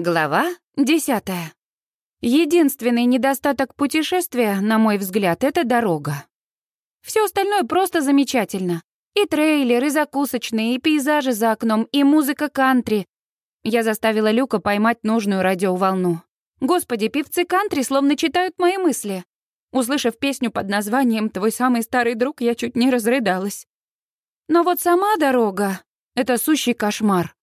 Глава десятая. Единственный недостаток путешествия, на мой взгляд, это дорога. Все остальное просто замечательно. И трейлер, и закусочные, и пейзажи за окном, и музыка кантри. Я заставила Люка поймать нужную радиоволну. Господи, певцы кантри словно читают мои мысли. Услышав песню под названием «Твой самый старый друг», я чуть не разрыдалась. Но вот сама дорога — это сущий кошмар.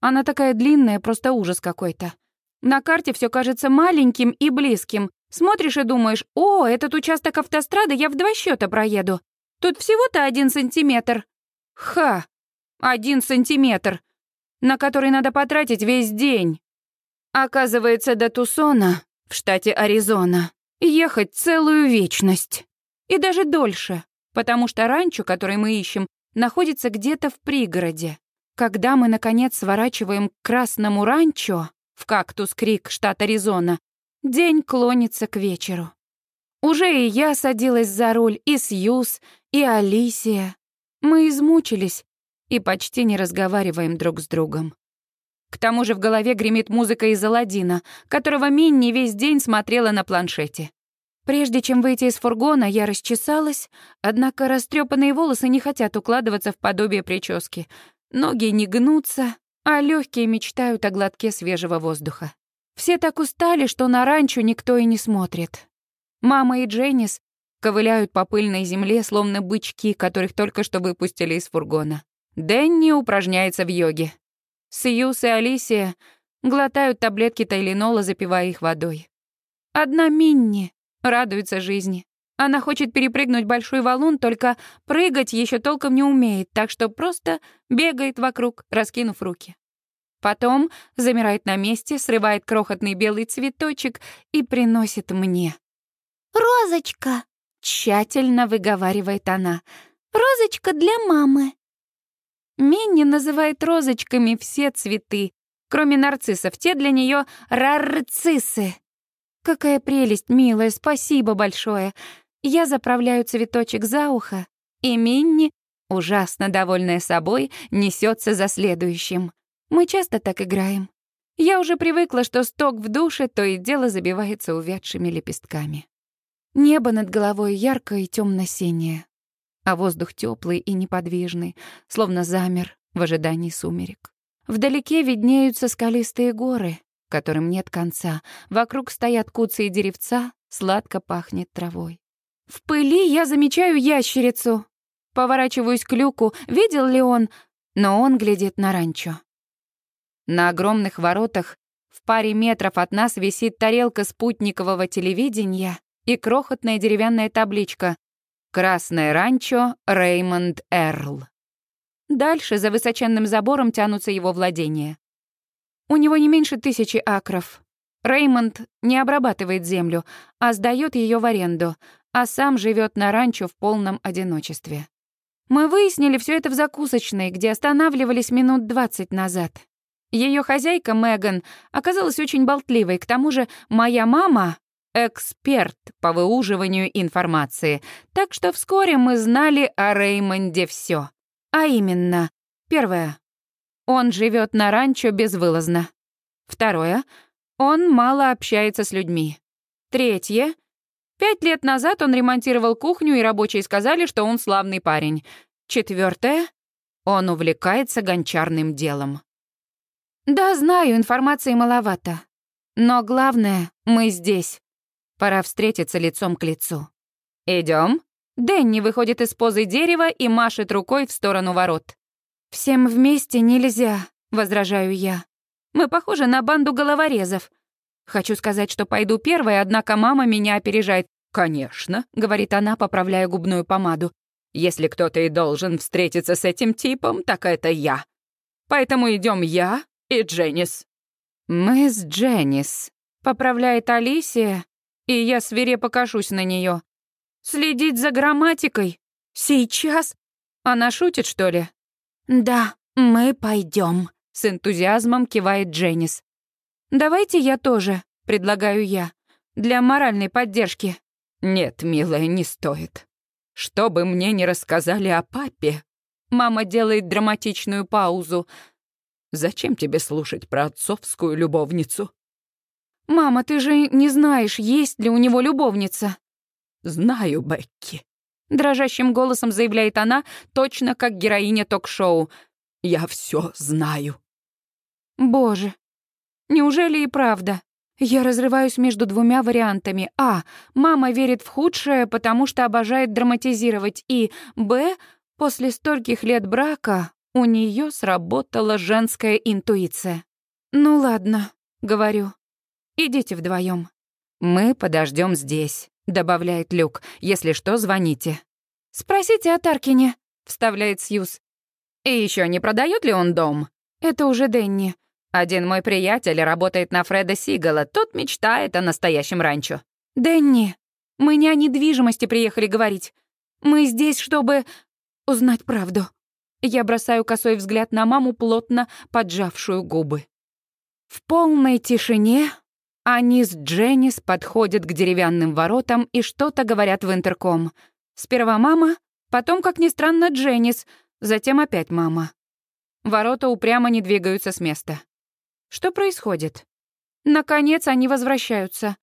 Она такая длинная, просто ужас какой-то. На карте все кажется маленьким и близким. Смотришь и думаешь, о, этот участок автострады я в два счета проеду. Тут всего-то один сантиметр. Ха, один сантиметр, на который надо потратить весь день. Оказывается, до Тусона, в штате Аризона, ехать целую вечность. И даже дольше, потому что ранчо, который мы ищем, находится где-то в пригороде. Когда мы, наконец, сворачиваем к Красному ранчо в Кактус-Крик, штат Аризона, день клонится к вечеру. Уже и я садилась за руль, и Сьюз, и Алисия. Мы измучились и почти не разговариваем друг с другом. К тому же в голове гремит музыка из Аладдина, которого Минни весь день смотрела на планшете. Прежде чем выйти из фургона, я расчесалась, однако растрепанные волосы не хотят укладываться в подобие прически — Ноги не гнутся, а легкие мечтают о глотке свежего воздуха. Все так устали, что на ранчо никто и не смотрит. Мама и Дженнис ковыляют по пыльной земле, словно бычки, которых только что выпустили из фургона. Дэнни упражняется в йоге. Сьюз и Алисия глотают таблетки тайленола, запивая их водой. Одна Минни радуется жизни. Она хочет перепрыгнуть большой валун, только прыгать еще толком не умеет, так что просто бегает вокруг, раскинув руки. Потом замирает на месте, срывает крохотный белый цветочек и приносит мне. «Розочка!» — тщательно выговаривает она. «Розочка для мамы!» Минни называет розочками все цветы, кроме нарциссов. Те для нее рарциссы. Какая прелесть, милая, спасибо большое. Я заправляю цветочек за ухо, и Минни, ужасно довольная собой, несется за следующим. Мы часто так играем. Я уже привыкла, что сток в душе то и дело забивается увядшими лепестками. Небо над головой яркое и темно-синее, а воздух теплый и неподвижный, словно замер в ожидании сумерек. Вдалеке виднеются скалистые горы, которым нет конца. Вокруг стоят куцы и деревца, сладко пахнет травой. В пыли я замечаю ящерицу. Поворачиваюсь к люку, видел ли он, но он глядит на ранчо. На огромных воротах в паре метров от нас висит тарелка спутникового телевидения и крохотная деревянная табличка «Красное ранчо Реймонд Эрл». Дальше за высоченным забором тянутся его владения. У него не меньше тысячи акров. Реймонд не обрабатывает землю, а сдает ее в аренду, а сам живет на ранчо в полном одиночестве. Мы выяснили все это в закусочной, где останавливались минут двадцать назад. Ее хозяйка Меган оказалась очень болтливой, к тому же моя мама — эксперт по выуживанию информации, так что вскоре мы знали о Реймонде все. А именно, первое — он живет на ранчо безвылазно. Второе — он мало общается с людьми. Третье — Пять лет назад он ремонтировал кухню, и рабочие сказали, что он славный парень. Четвертое, он увлекается гончарным делом. Да, знаю, информации маловато. Но главное, мы здесь. Пора встретиться лицом к лицу. Идем. Дэнни выходит из позы дерева и машет рукой в сторону ворот. «Всем вместе нельзя», — возражаю я. «Мы похожи на банду головорезов. Хочу сказать, что пойду первой, однако мама меня опережает. «Конечно», — говорит она, поправляя губную помаду. «Если кто-то и должен встретиться с этим типом, так это я. Поэтому идем я и Дженнис». «Мы с Дженнис», — поправляет Алисия, и я свирепо кашусь на нее. «Следить за грамматикой? Сейчас? Она шутит, что ли?» «Да, мы пойдем», — с энтузиазмом кивает Дженнис. «Давайте я тоже», — предлагаю я, «для моральной поддержки». «Нет, милая, не стоит. Что бы мне ни рассказали о папе...» Мама делает драматичную паузу. Зачем тебе слушать про отцовскую любовницу?» «Мама, ты же не знаешь, есть ли у него любовница». «Знаю, Бекки», — дрожащим голосом заявляет она, точно как героиня ток-шоу. «Я все знаю». «Боже, неужели и правда?» Я разрываюсь между двумя вариантами. А. Мама верит в худшее, потому что обожает драматизировать. И Б. После стольких лет брака у нее сработала женская интуиция. «Ну ладно», — говорю. «Идите вдвоем. «Мы подождем здесь», — добавляет Люк. «Если что, звоните». «Спросите о Таркине», — вставляет Сьюз. «И еще не продает ли он дом?» «Это уже Дэнни. Один мой приятель работает на Фреда Сигала, тот мечтает о настоящем ранчо. Дэнни, мы не о недвижимости приехали говорить. Мы здесь, чтобы узнать правду. Я бросаю косой взгляд на маму, плотно поджавшую губы. В полной тишине они с Дженнис подходят к деревянным воротам и что-то говорят в интерком. Сперва мама, потом, как ни странно, Дженнис, затем опять мама. Ворота упрямо не двигаются с места. Что происходит? Наконец они возвращаются.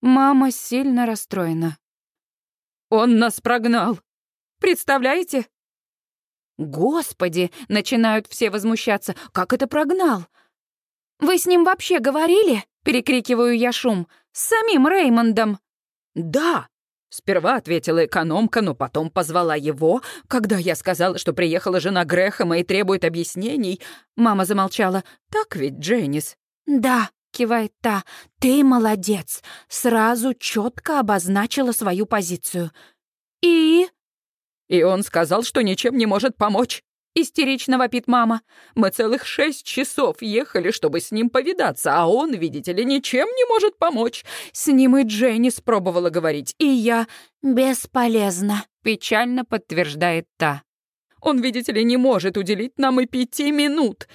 Мама сильно расстроена. «Он нас прогнал! Представляете?» «Господи!» — начинают все возмущаться. «Как это прогнал?» «Вы с ним вообще говорили?» — перекрикиваю я шум. «С самим Реймондом!» «Да!» Сперва ответила экономка, но потом позвала его. Когда я сказала, что приехала жена Грэхэма и требует объяснений, мама замолчала. «Так ведь, Дженнис?» «Да», — кивает та, — «ты молодец. Сразу четко обозначила свою позицию». «И?» «И он сказал, что ничем не может помочь». Истерично вопит мама. «Мы целых шесть часов ехали, чтобы с ним повидаться, а он, видите ли, ничем не может помочь. С ним и Дженни спробовала говорить, и я...» «Бесполезно», — печально подтверждает та. «Он, видите ли, не может уделить нам и пяти минут,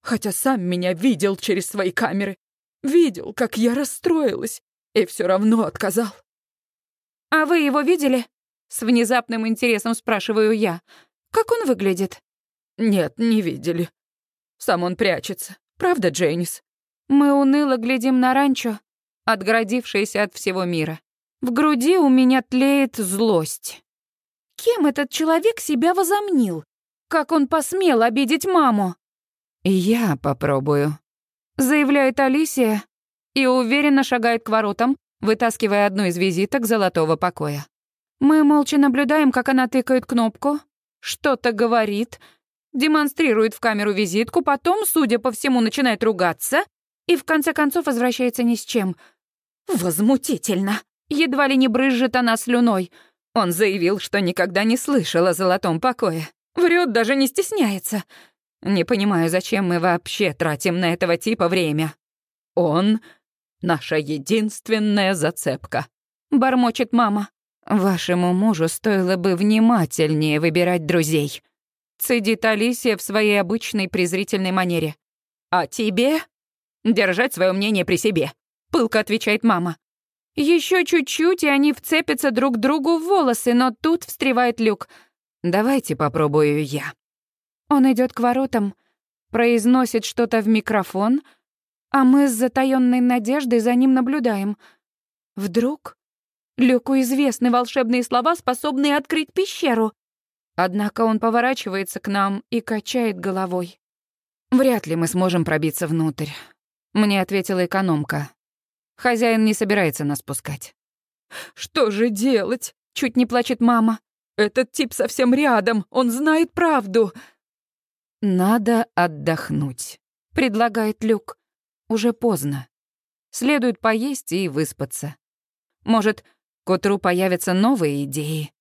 хотя сам меня видел через свои камеры. Видел, как я расстроилась, и все равно отказал». «А вы его видели?» — с внезапным интересом спрашиваю я. «Как он выглядит?» «Нет, не видели. Сам он прячется. Правда, Джейнис?» Мы уныло глядим на ранчо, отгородившееся от всего мира. В груди у меня тлеет злость. Кем этот человек себя возомнил? Как он посмел обидеть маму? «Я попробую», — заявляет Алисия и уверенно шагает к воротам, вытаскивая одну из визиток золотого покоя. Мы молча наблюдаем, как она тыкает кнопку, что-то говорит, демонстрирует в камеру визитку, потом, судя по всему, начинает ругаться и в конце концов возвращается ни с чем. Возмутительно. Едва ли не брызжет она слюной. Он заявил, что никогда не слышал о золотом покое. Врет, даже не стесняется. Не понимаю, зачем мы вообще тратим на этого типа время. Он — наша единственная зацепка. Бормочет мама. Вашему мужу стоило бы внимательнее выбирать друзей. Цедит Алисия в своей обычной презрительной манере. «А тебе?» «Держать свое мнение при себе», — пылко отвечает мама. Еще чуть-чуть, и они вцепятся друг другу в волосы, но тут встревает Люк. «Давайте попробую я». Он идет к воротам, произносит что-то в микрофон, а мы с затаённой надеждой за ним наблюдаем. Вдруг Люку известны волшебные слова, способные открыть пещеру. Однако он поворачивается к нам и качает головой. «Вряд ли мы сможем пробиться внутрь», — мне ответила экономка. «Хозяин не собирается нас пускать». «Что же делать?» — чуть не плачет мама. «Этот тип совсем рядом, он знает правду». «Надо отдохнуть», — предлагает Люк. «Уже поздно. Следует поесть и выспаться. Может, к утру появятся новые идеи».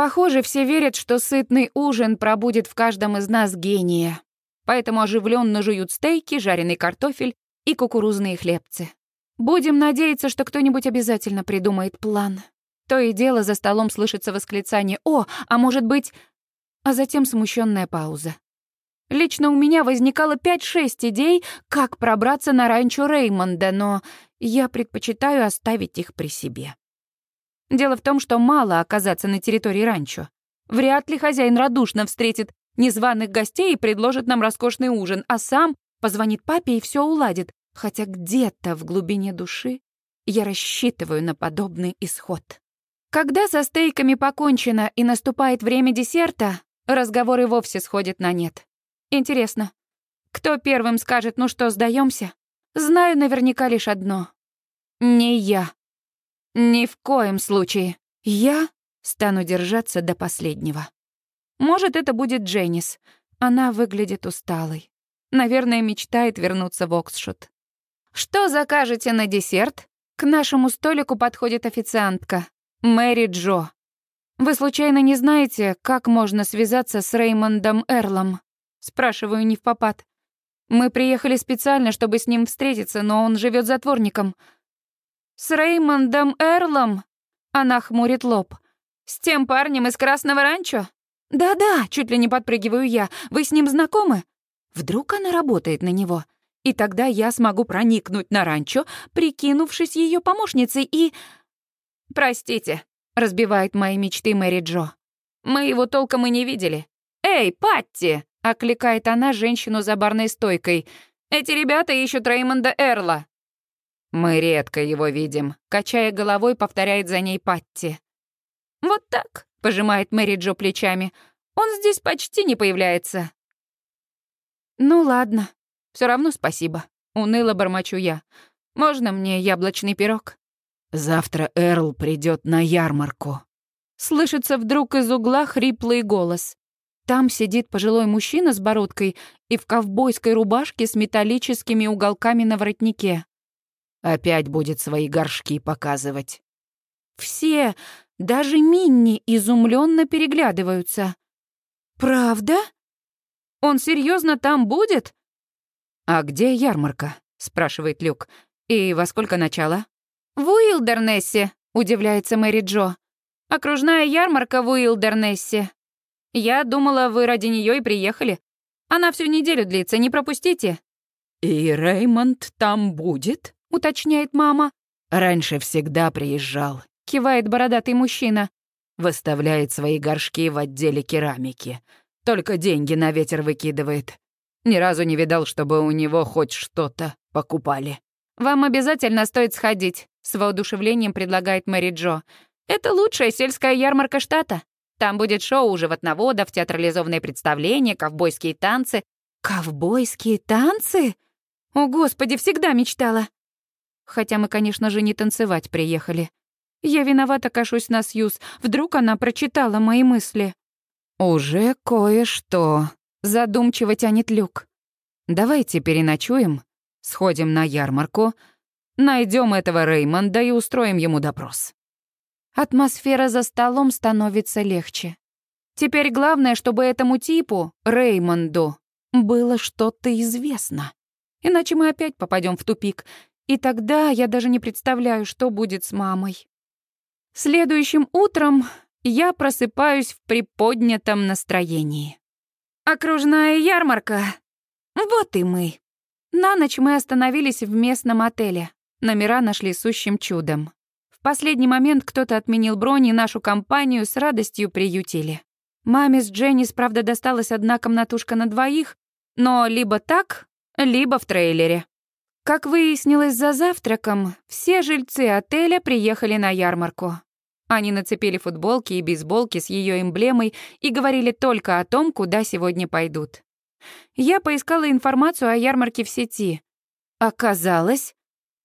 Похоже, все верят, что сытный ужин пробудет в каждом из нас гения. Поэтому оживленно жуют стейки, жареный картофель и кукурузные хлебцы. Будем надеяться, что кто-нибудь обязательно придумает план. То и дело за столом слышится восклицание «О, а может быть...» А затем смущенная пауза. Лично у меня возникало 5-6 идей, как пробраться на ранчо Реймонда, но я предпочитаю оставить их при себе. Дело в том, что мало оказаться на территории ранчо. Вряд ли хозяин радушно встретит незваных гостей и предложит нам роскошный ужин, а сам позвонит папе и все уладит. Хотя где-то в глубине души я рассчитываю на подобный исход. Когда со стейками покончено и наступает время десерта, разговор и вовсе сходит на нет. Интересно, кто первым скажет, ну что, сдаемся? Знаю наверняка лишь одно. Не я. Ни в коем случае. Я стану держаться до последнего. Может, это будет Дженнис. Она выглядит усталой. Наверное, мечтает вернуться в Оксшот. «Что закажете на десерт?» К нашему столику подходит официантка. Мэри Джо. «Вы случайно не знаете, как можно связаться с Реймондом Эрлом?» Спрашиваю не в попад. Мы приехали специально, чтобы с ним встретиться, но он живет затворником. «С Реймондом Эрлом?» Она хмурит лоб. «С тем парнем из Красного Ранчо?» «Да-да», — чуть ли не подпрыгиваю я. «Вы с ним знакомы?» Вдруг она работает на него? И тогда я смогу проникнуть на ранчо, прикинувшись ее помощницей, и... «Простите», — разбивает мои мечты Мэри Джо. «Мы его толком и не видели». «Эй, Патти!» — окликает она женщину за барной стойкой. «Эти ребята ищут Реймонда Эрла». «Мы редко его видим», — качая головой, повторяет за ней Патти. «Вот так», — пожимает Мэри Джо плечами. «Он здесь почти не появляется». «Ну ладно, все равно спасибо», — уныло бормочу я. «Можно мне яблочный пирог?» «Завтра Эрл придет на ярмарку». Слышится вдруг из угла хриплый голос. Там сидит пожилой мужчина с бородкой и в ковбойской рубашке с металлическими уголками на воротнике. Опять будет свои горшки показывать. Все, даже Минни, изумленно переглядываются. «Правда? Он серьезно там будет?» «А где ярмарка?» — спрашивает Люк. «И во сколько начало?» «В Уилдернессе», — удивляется Мэри Джо. «Окружная ярмарка в Уилдернессе. Я думала, вы ради нее и приехали. Она всю неделю длится, не пропустите». «И Реймонд там будет?» — уточняет мама. «Раньше всегда приезжал», — кивает бородатый мужчина. «Выставляет свои горшки в отделе керамики. Только деньги на ветер выкидывает. Ни разу не видал, чтобы у него хоть что-то покупали». «Вам обязательно стоит сходить», — с воодушевлением предлагает Мэри Джо. «Это лучшая сельская ярмарка штата. Там будет шоу животноводов, театрализованные представления, ковбойские танцы». «Ковбойские танцы? О, Господи, всегда мечтала!» Хотя мы, конечно же, не танцевать приехали. Я виновата кашусь на Сьюз. Вдруг она прочитала мои мысли. «Уже кое-что», — задумчиво тянет Люк. «Давайте переночуем, сходим на ярмарку, найдем этого Реймонда и устроим ему допрос». Атмосфера за столом становится легче. Теперь главное, чтобы этому типу, Реймонду, было что-то известно. Иначе мы опять попадем в тупик, и тогда я даже не представляю, что будет с мамой. Следующим утром я просыпаюсь в приподнятом настроении. Окружная ярмарка. Вот и мы. На ночь мы остановились в местном отеле. Номера нашли сущим чудом. В последний момент кто-то отменил бронь, и нашу компанию с радостью приютили. Маме с Дженнис, правда, досталась одна комнатушка на двоих, но либо так, либо в трейлере. Как выяснилось за завтраком, все жильцы отеля приехали на ярмарку. Они нацепили футболки и бейсболки с ее эмблемой и говорили только о том, куда сегодня пойдут. Я поискала информацию о ярмарке в сети. Оказалось,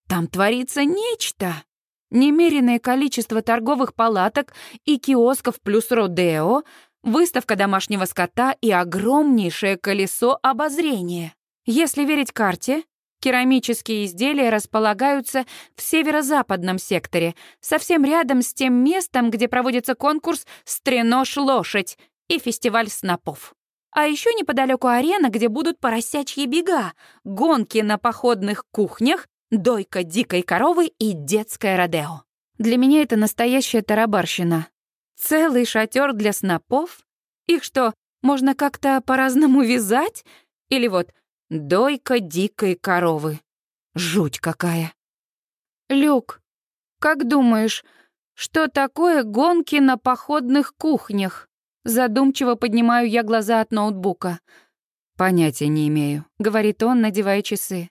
там творится нечто. Немеренное количество торговых палаток и киосков плюс Родео, выставка домашнего скота и огромнейшее колесо обозрения. Если верить карте, Керамические изделия располагаются в северо-западном секторе, совсем рядом с тем местом, где проводится конкурс «Стренож лошадь» и фестиваль снопов. А еще неподалеку арена, где будут поросячьи бега, гонки на походных кухнях, дойка дикой коровы и детское родео. Для меня это настоящая тарабарщина. Целый шатер для снопов? Их что, можно как-то по-разному вязать? Или вот Дойка дикой коровы. Жуть какая. Люк, как думаешь, что такое гонки на походных кухнях? Задумчиво поднимаю я глаза от ноутбука. «Понятия не имею», — говорит он, надевая часы.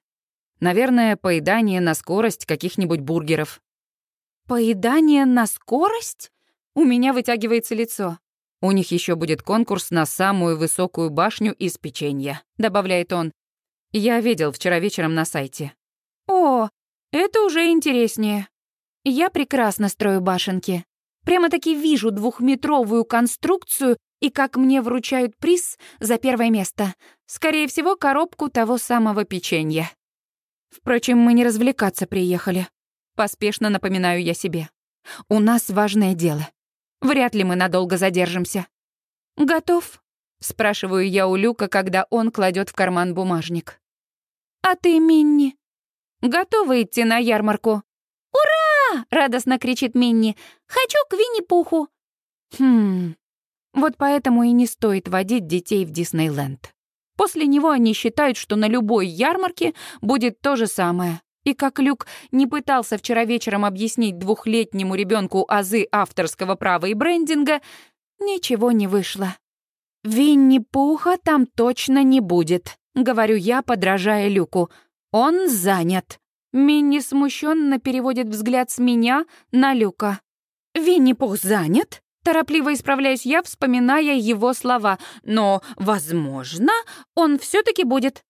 «Наверное, поедание на скорость каких-нибудь бургеров». «Поедание на скорость?» У меня вытягивается лицо. «У них еще будет конкурс на самую высокую башню из печенья», — добавляет он. «Я видел вчера вечером на сайте». «О, это уже интереснее. Я прекрасно строю башенки. Прямо-таки вижу двухметровую конструкцию и как мне вручают приз за первое место. Скорее всего, коробку того самого печенья. Впрочем, мы не развлекаться приехали. Поспешно напоминаю я себе. У нас важное дело. Вряд ли мы надолго задержимся. «Готов?» — спрашиваю я у Люка, когда он кладет в карман бумажник. «А ты, Минни, готова идти на ярмарку?» «Ура!» — радостно кричит Минни. «Хочу к Винни-Пуху!» Хм, вот поэтому и не стоит водить детей в Диснейленд. После него они считают, что на любой ярмарке будет то же самое. И как Люк не пытался вчера вечером объяснить двухлетнему ребенку азы авторского права и брендинга, ничего не вышло. «Винни-Пуха там точно не будет», — говорю я, подражая Люку. «Он занят». Минни смущенно переводит взгляд с меня на Люка. «Винни-Пух занят?» Торопливо исправляюсь я, вспоминая его слова. «Но, возможно, он все таки будет».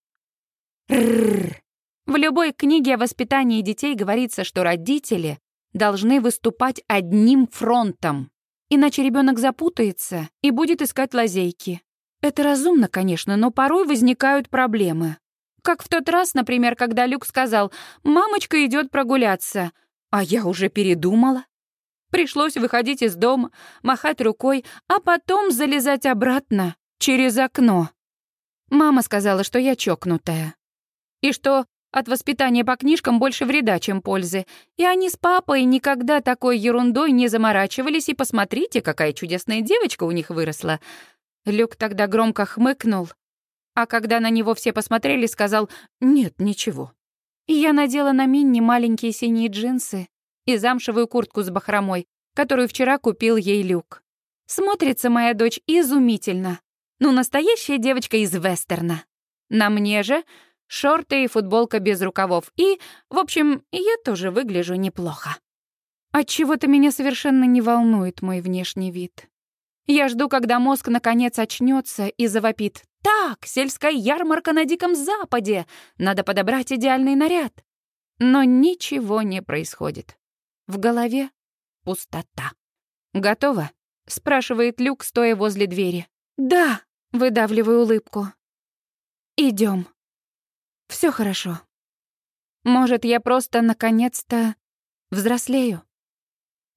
Рррр. В любой книге о воспитании детей говорится, что родители должны выступать одним фронтом, иначе ребенок запутается и будет искать лазейки. Это разумно, конечно, но порой возникают проблемы. Как в тот раз, например, когда Люк сказал «мамочка идет прогуляться», а я уже передумала. Пришлось выходить из дома, махать рукой, а потом залезать обратно через окно. Мама сказала, что я чокнутая. И что от воспитания по книжкам больше вреда, чем пользы. И они с папой никогда такой ерундой не заморачивались, и посмотрите, какая чудесная девочка у них выросла. Люк тогда громко хмыкнул, а когда на него все посмотрели, сказал «нет, ничего». И я надела на Минни маленькие синие джинсы и замшевую куртку с бахромой, которую вчера купил ей Люк. Смотрится моя дочь изумительно. Ну, настоящая девочка из вестерна. На мне же шорты и футболка без рукавов. И, в общем, я тоже выгляжу неплохо. Отчего-то меня совершенно не волнует мой внешний вид. Я жду, когда мозг наконец очнется и завопит. «Так, сельская ярмарка на Диком Западе! Надо подобрать идеальный наряд!» Но ничего не происходит. В голове пустота. «Готово?» — спрашивает Люк, стоя возле двери. «Да», — выдавливаю улыбку. Идем. Все хорошо. Может, я просто наконец-то взрослею.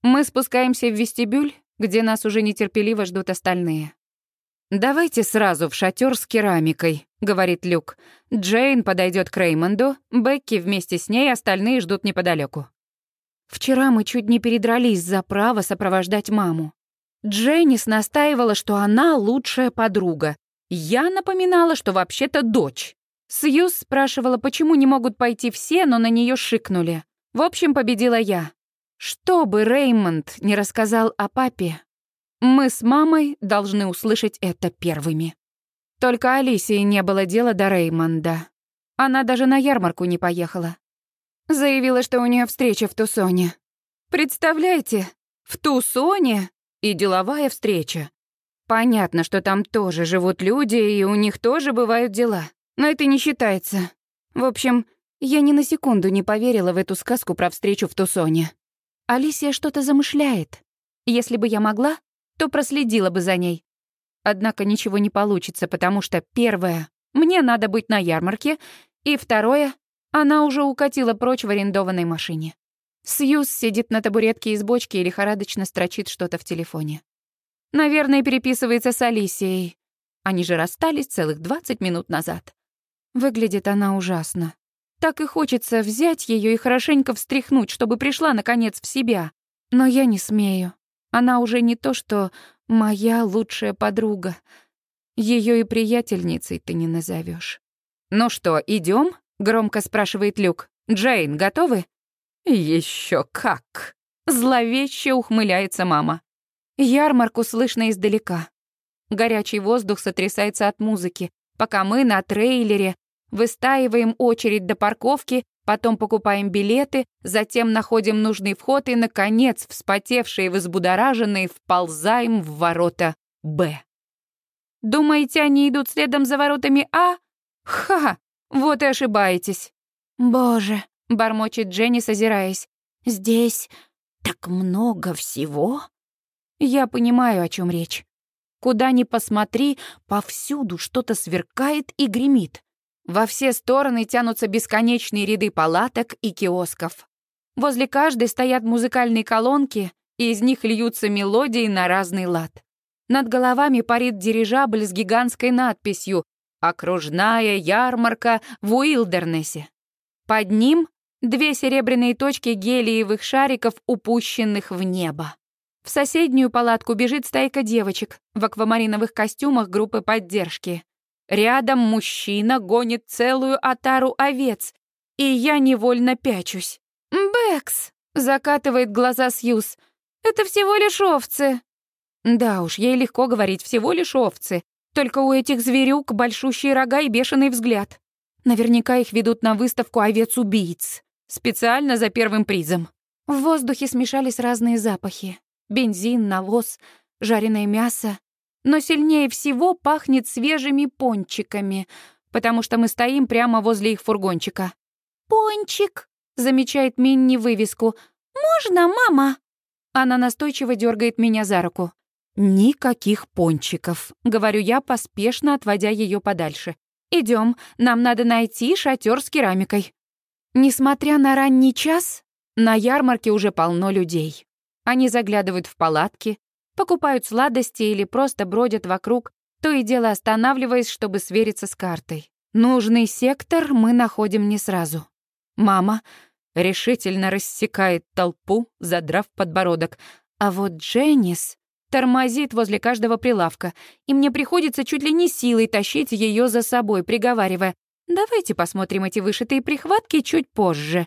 Мы спускаемся в вестибюль, где нас уже нетерпеливо ждут остальные. «Давайте сразу в шатер с керамикой», — говорит Люк. Джейн подойдет к Реймонду, Бекки вместе с ней, остальные ждут неподалеку. Вчера мы чуть не передрались за право сопровождать маму. Дженнис настаивала, что она лучшая подруга. Я напоминала, что вообще-то дочь. Сьюз спрашивала, почему не могут пойти все, но на нее шикнули. В общем, победила я. Что бы Реймонд не рассказал о папе, мы с мамой должны услышать это первыми. Только Алисии не было дела до Реймонда. Она даже на ярмарку не поехала. Заявила, что у нее встреча в Тусоне. Представляете, в Тусоне и деловая встреча. Понятно, что там тоже живут люди, и у них тоже бывают дела. Но это не считается. В общем, я ни на секунду не поверила в эту сказку про встречу в Тусоне. Алисия что-то замышляет. Если бы я могла, то проследила бы за ней. Однако ничего не получится, потому что, первое, мне надо быть на ярмарке, и второе, она уже укатила прочь в арендованной машине. Сьюз сидит на табуретке из бочки и лихорадочно строчит что-то в телефоне. Наверное, переписывается с Алисией. Они же расстались целых 20 минут назад. Выглядит она ужасно. Так и хочется взять ее и хорошенько встряхнуть, чтобы пришла, наконец, в себя. Но я не смею. Она уже не то, что моя лучшая подруга. Ее и приятельницей ты не назовешь. «Ну что, идем? громко спрашивает Люк. «Джейн, готовы?» Еще как!» Зловеще ухмыляется мама. Ярмарку слышно издалека. Горячий воздух сотрясается от музыки, пока мы на трейлере выстаиваем очередь до парковки, потом покупаем билеты, затем находим нужный вход и, наконец, вспотевшие и взбудораженные, вползаем в ворота «Б». Думаете, они идут следом за воротами А? Ха, вот и ошибаетесь. «Боже», — бормочет Дженни, озираясь, — «здесь так много всего». Я понимаю, о чем речь. Куда ни посмотри, повсюду что-то сверкает и гремит. Во все стороны тянутся бесконечные ряды палаток и киосков. Возле каждой стоят музыкальные колонки, и из них льются мелодии на разный лад. Над головами парит дирижабль с гигантской надписью «Окружная ярмарка в Уилдернессе». Под ним две серебряные точки гелиевых шариков, упущенных в небо. В соседнюю палатку бежит стайка девочек в аквамариновых костюмах группы поддержки. Рядом мужчина гонит целую отару овец, и я невольно пячусь. «Бэкс!» — закатывает глаза Сьюз. «Это всего лишь овцы!» Да уж, ей легко говорить «всего лишь овцы», только у этих зверюк большущие рога и бешеный взгляд. Наверняка их ведут на выставку овец-убийц. Специально за первым призом. В воздухе смешались разные запахи бензин, навоз, жареное мясо. Но сильнее всего пахнет свежими пончиками, потому что мы стоим прямо возле их фургончика. «Пончик!» — замечает Минни вывеску. «Можно, мама?» Она настойчиво дергает меня за руку. «Никаких пончиков», — говорю я, поспешно отводя ее подальше. Идем, нам надо найти шатер с керамикой». Несмотря на ранний час, на ярмарке уже полно людей. Они заглядывают в палатки, покупают сладости или просто бродят вокруг, то и дело останавливаясь, чтобы свериться с картой. Нужный сектор мы находим не сразу. Мама решительно рассекает толпу, задрав подбородок, а вот Дженнис тормозит возле каждого прилавка, и мне приходится чуть ли не силой тащить ее за собой, приговаривая, «Давайте посмотрим эти вышитые прихватки чуть позже».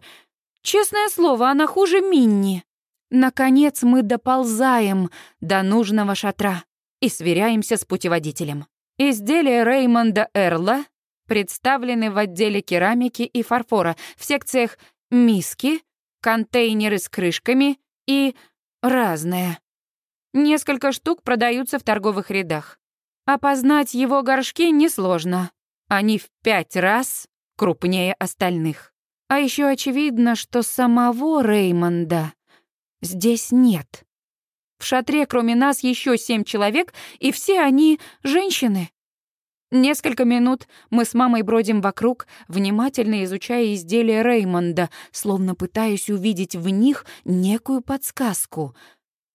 Честное слово, она хуже Минни. Наконец мы доползаем до нужного шатра и сверяемся с путеводителем. Изделия Реймонда Эрла представлены в отделе керамики и фарфора в секциях миски, контейнеры с крышками и разное. Несколько штук продаются в торговых рядах. Опознать его горшки несложно. Они в пять раз крупнее остальных. А еще очевидно, что самого Реймонда здесь нет. В шатре кроме нас еще семь человек, и все они женщины. Несколько минут мы с мамой бродим вокруг, внимательно изучая изделия Реймонда, словно пытаясь увидеть в них некую подсказку.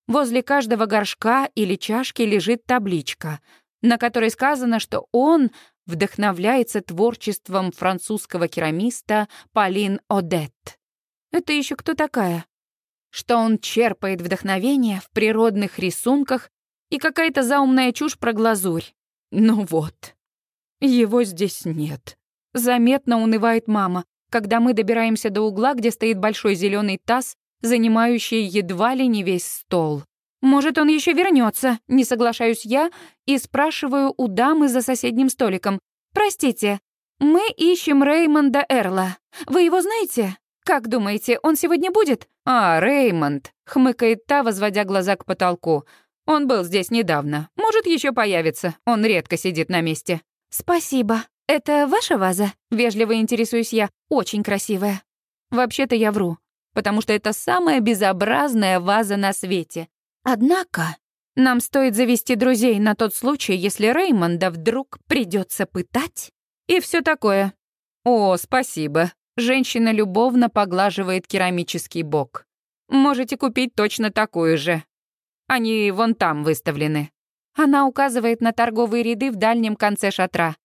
Возле каждого горшка или чашки лежит табличка, на которой сказано, что он вдохновляется творчеством французского керамиста Полин Одет. Это еще кто такая? Что он черпает вдохновение в природных рисунках и какая-то заумная чушь про глазурь. Ну вот, его здесь нет. Заметно унывает мама, когда мы добираемся до угла, где стоит большой зеленый таз, занимающий едва ли не весь стол. Может, он еще вернется? не соглашаюсь я и спрашиваю у дамы за соседним столиком. «Простите, мы ищем Реймонда Эрла. Вы его знаете?» «Как думаете, он сегодня будет?» «А, Реймонд», — хмыкает та, возводя глаза к потолку. «Он был здесь недавно. Может, еще появится. Он редко сидит на месте». «Спасибо. Это ваша ваза?» Вежливо интересуюсь я. «Очень красивая». Вообще-то я вру, потому что это самая безобразная ваза на свете. Однако нам стоит завести друзей на тот случай, если Реймонда вдруг придется пытать и все такое. «О, спасибо», Женщина любовно поглаживает керамический бок. Можете купить точно такую же. Они вон там выставлены. Она указывает на торговые ряды в дальнем конце шатра.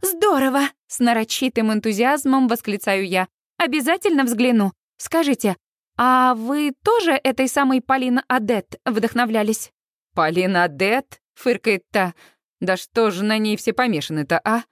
«Здорово!» — с нарочитым энтузиазмом восклицаю я. «Обязательно взгляну. Скажите, а вы тоже этой самой Полин Адет вдохновлялись?» «Полин Адет?» — фыркает та. «Да что же на ней все помешаны-то, а?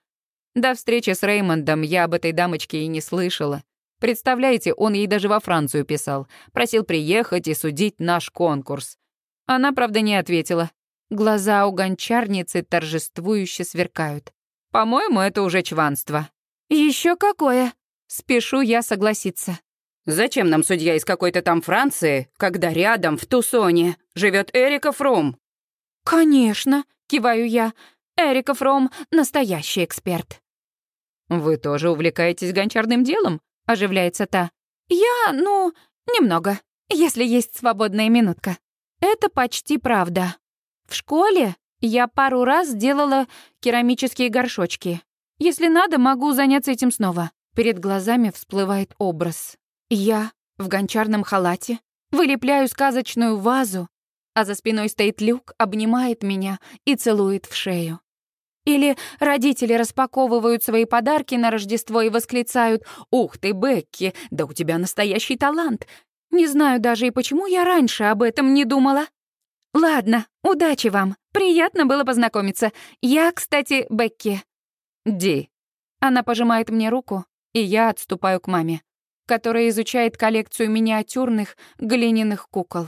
До встречи с Реймондом я об этой дамочке и не слышала. Представляете, он ей даже во Францию писал. Просил приехать и судить наш конкурс. Она, правда, не ответила. Глаза у гончарницы торжествующе сверкают. По-моему, это уже чванство. Еще какое? Спешу я согласиться. Зачем нам судья из какой-то там Франции, когда рядом, в Тусоне, живет Эрика Фром? Конечно, киваю я. Эрика Фром — настоящий эксперт. Вы тоже увлекаетесь гончарным делом? Оживляется та. Я, ну, немного, если есть свободная минутка. Это почти правда. В школе я пару раз делала керамические горшочки. Если надо, могу заняться этим снова. Перед глазами всплывает образ. Я в гончарном халате вылепляю сказочную вазу, а за спиной стоит люк, обнимает меня и целует в шею. Или родители распаковывают свои подарки на Рождество и восклицают «Ух ты, Бекки, да у тебя настоящий талант!» Не знаю даже и почему я раньше об этом не думала. Ладно, удачи вам. Приятно было познакомиться. Я, кстати, Бекки. Ди. Она пожимает мне руку, и я отступаю к маме которая изучает коллекцию миниатюрных глиняных кукол.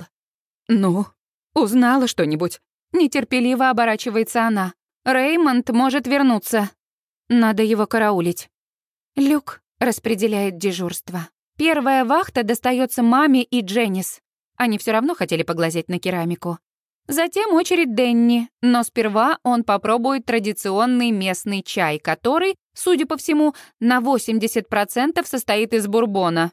«Ну, узнала что-нибудь?» Нетерпеливо оборачивается она. «Реймонд может вернуться. Надо его караулить». Люк распределяет дежурство. Первая вахта достается маме и Дженнис. Они все равно хотели поглазеть на керамику. Затем очередь Денни, но сперва он попробует традиционный местный чай, который, судя по всему, на 80% состоит из бурбона.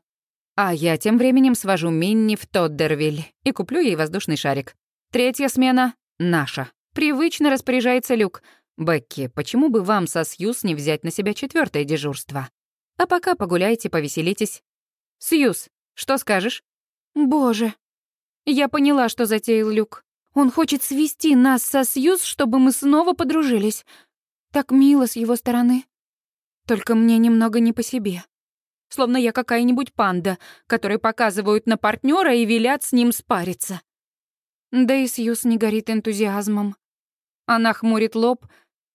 А я тем временем свожу Минни в Тоддервиль и куплю ей воздушный шарик. Третья смена — наша. Привычно распоряжается Люк. «Бекки, почему бы вам со Сьюз не взять на себя четвертое дежурство? А пока погуляйте, повеселитесь. Сьюз, что скажешь?» «Боже, я поняла, что затеял Люк. Он хочет свести нас со Сьюз, чтобы мы снова подружились. Так мило с его стороны. Только мне немного не по себе. Словно я какая-нибудь панда, которой показывают на партнера и велят с ним спариться. Да и Сьюз не горит энтузиазмом. Она хмурит лоб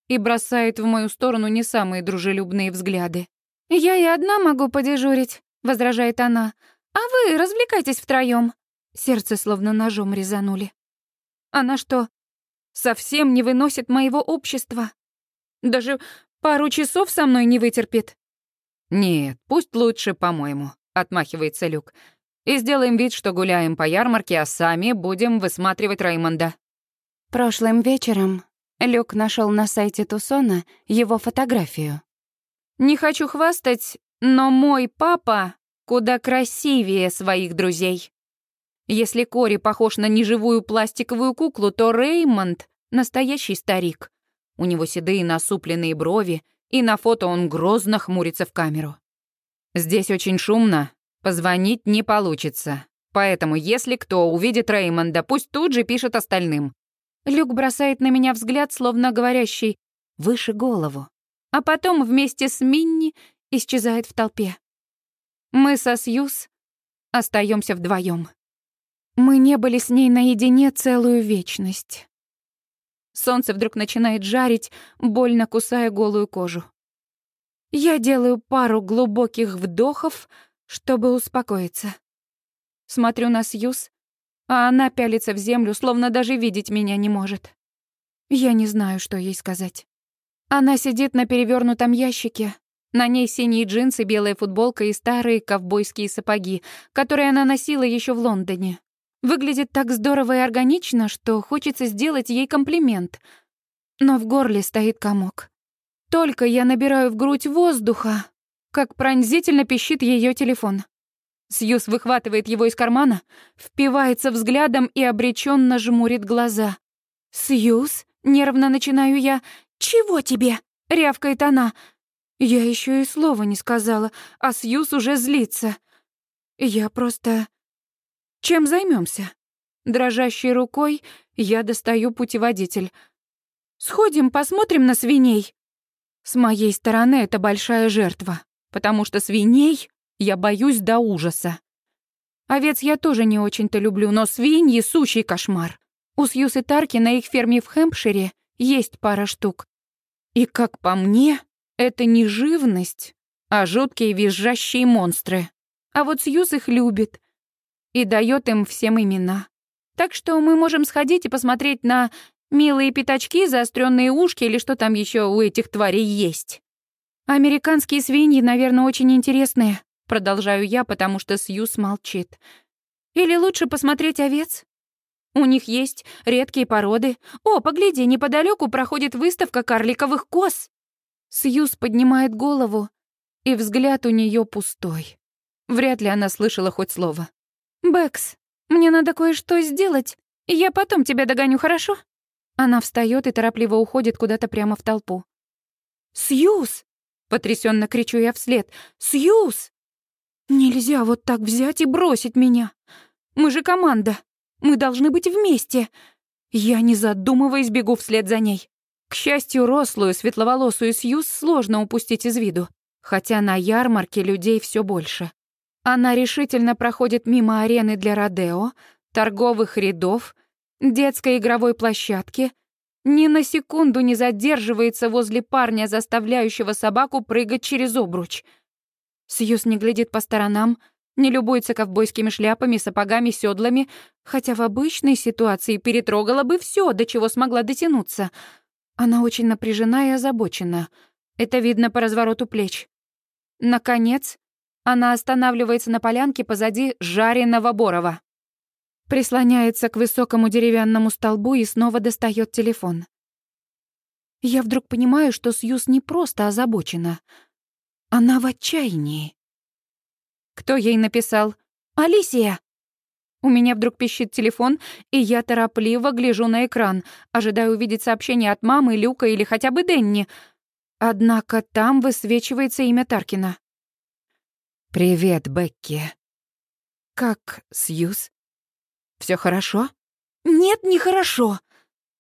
и бросает в мою сторону не самые дружелюбные взгляды. «Я и одна могу подежурить», — возражает она. «А вы развлекайтесь втроём». Сердце словно ножом резанули. Она что, совсем не выносит моего общества? Даже пару часов со мной не вытерпит? Нет, пусть лучше, по-моему, отмахивается Люк. И сделаем вид, что гуляем по ярмарке, а сами будем высматривать Реймонда. Прошлым вечером Люк нашел на сайте Тусона его фотографию. Не хочу хвастать, но мой папа куда красивее своих друзей. Если Кори похож на неживую пластиковую куклу, то Реймонд — настоящий старик. У него седые насупленные брови, и на фото он грозно хмурится в камеру. «Здесь очень шумно, позвонить не получится. Поэтому, если кто увидит Реймонда, пусть тут же пишет остальным». Люк бросает на меня взгляд, словно говорящий «выше голову», а потом вместе с Минни исчезает в толпе. Мы со Сьюз остаемся вдвоем. Мы не были с ней наедине целую вечность. Солнце вдруг начинает жарить, больно кусая голую кожу. Я делаю пару глубоких вдохов, чтобы успокоиться. Смотрю на Сьюз, а она пялится в землю, словно даже видеть меня не может. Я не знаю, что ей сказать. Она сидит на перевернутом ящике. На ней синие джинсы, белая футболка и старые ковбойские сапоги, которые она носила еще в Лондоне. Выглядит так здорово и органично, что хочется сделать ей комплимент. Но в горле стоит комок. Только я набираю в грудь воздуха, как пронзительно пищит ее телефон. Сьюз выхватывает его из кармана, впивается взглядом и обреченно жмурит глаза. «Сьюз?» — нервно начинаю я. «Чего тебе?» — рявкает она. Я еще и слова не сказала, а Сьюз уже злится. Я просто... Чем займемся? Дрожащей рукой я достаю путеводитель. Сходим, посмотрим на свиней. С моей стороны это большая жертва, потому что свиней я боюсь до ужаса. Овец я тоже не очень-то люблю, но свиньи — сущий кошмар. У Сьюз и Тарки на их ферме в Хэмпшире есть пара штук. И, как по мне, это не живность, а жуткие визжащие монстры. А вот Сьюз их любит и дает им всем имена. Так что мы можем сходить и посмотреть на Милые пятачки, заостренные ушки или что там еще у этих тварей есть. Американские свиньи, наверное, очень интересные, продолжаю я, потому что Сьюз молчит. Или лучше посмотреть овец? У них есть редкие породы. О, погляди, неподалеку проходит выставка карликовых коз. Сьюз поднимает голову, и взгляд у нее пустой. Вряд ли она слышала хоть слово. «Бэкс, мне надо кое-что сделать, я потом тебя догоню, хорошо?» Она встает и торопливо уходит куда-то прямо в толпу. «Сьюз!» — потрясенно кричу я вслед. «Сьюз! Нельзя вот так взять и бросить меня. Мы же команда. Мы должны быть вместе. Я, не задумываясь, бегу вслед за ней. К счастью, рослую, светловолосую Сьюз сложно упустить из виду, хотя на ярмарке людей все больше. Она решительно проходит мимо арены для Родео, торговых рядов, детской игровой площадки, ни на секунду не задерживается возле парня, заставляющего собаку прыгать через обруч. Сьюз не глядит по сторонам, не любуется ковбойскими шляпами, сапогами, седлами, хотя в обычной ситуации перетрогала бы все, до чего смогла дотянуться. Она очень напряжена и озабочена. Это видно по развороту плеч. Наконец, она останавливается на полянке позади жареного Борова. Прислоняется к высокому деревянному столбу и снова достает телефон. Я вдруг понимаю, что Сьюз не просто озабочена. Она в отчаянии. Кто ей написал? «Алисия!» У меня вдруг пищит телефон, и я торопливо гляжу на экран, ожидая увидеть сообщение от мамы, Люка или хотя бы Денни. Однако там высвечивается имя Таркина. «Привет, Бекки». «Как, Сьюз? Все хорошо?» «Нет, нехорошо.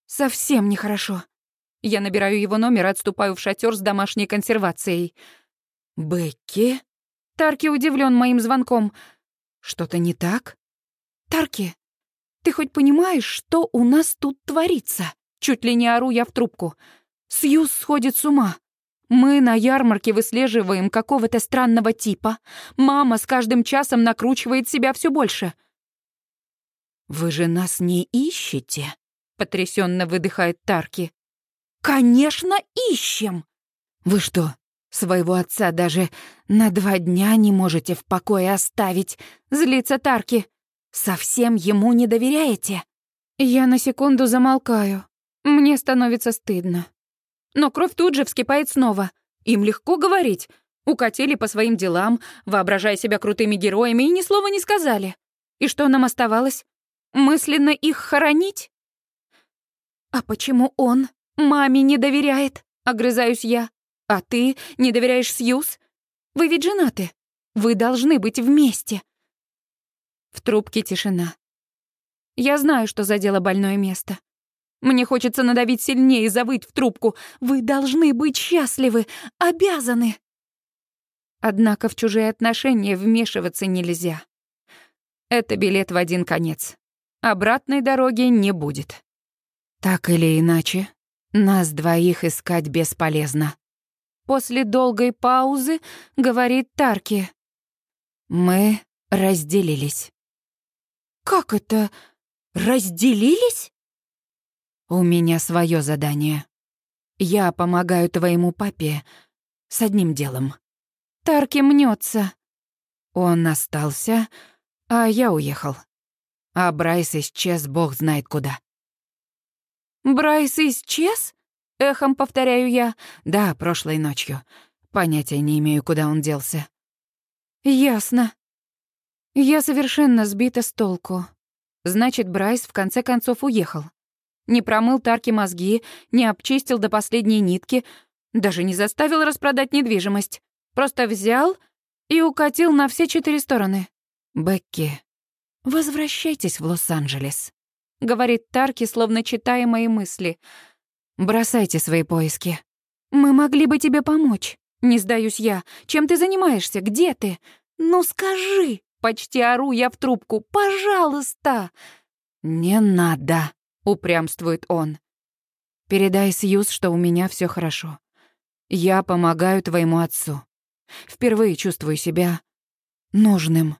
Совсем нехорошо». Я набираю его номер отступаю в шатер с домашней консервацией. «Бекки?» Тарки удивлен моим звонком. «Что-то не так?» «Тарки, ты хоть понимаешь, что у нас тут творится?» Чуть ли не ору я в трубку. Сьюз сходит с ума. Мы на ярмарке выслеживаем какого-то странного типа. Мама с каждым часом накручивает себя все больше. «Вы же нас не ищете?» — потрясенно выдыхает Тарки. «Конечно, ищем!» «Вы что, Своего отца даже на два дня не можете в покое оставить. Злится Тарки. Совсем ему не доверяете? Я на секунду замолкаю. Мне становится стыдно. Но кровь тут же вскипает снова. Им легко говорить. Укатили по своим делам, воображая себя крутыми героями, и ни слова не сказали. И что нам оставалось? Мысленно их хоронить? А почему он маме не доверяет? Огрызаюсь я. А ты не доверяешь Сьюз? Вы ведь женаты. Вы должны быть вместе. В трубке тишина. Я знаю, что задело больное место. Мне хочется надавить сильнее и завыть в трубку. Вы должны быть счастливы, обязаны. Однако в чужие отношения вмешиваться нельзя. Это билет в один конец. Обратной дороги не будет. Так или иначе, нас двоих искать бесполезно. После долгой паузы говорит Тарки. «Мы разделились». «Как это? Разделились?» «У меня свое задание. Я помогаю твоему папе с одним делом». Тарки мнется. Он остался, а я уехал. А Брайс исчез бог знает куда. «Брайс исчез?» Эхом повторяю я. Да, прошлой ночью. Понятия не имею, куда он делся. Ясно. Я совершенно сбита с толку. Значит, Брайс в конце концов уехал. Не промыл Тарки мозги, не обчистил до последней нитки, даже не заставил распродать недвижимость. Просто взял и укатил на все четыре стороны. «Бекки, возвращайтесь в Лос-Анджелес», — говорит Тарки, словно читая мои мысли — Бросайте свои поиски. Мы могли бы тебе помочь. Не сдаюсь я. Чем ты занимаешься? Где ты? Ну скажи. Почти ору я в трубку. Пожалуйста. Не надо, упрямствует он. Передай Сьюз, что у меня все хорошо. Я помогаю твоему отцу. Впервые чувствую себя нужным.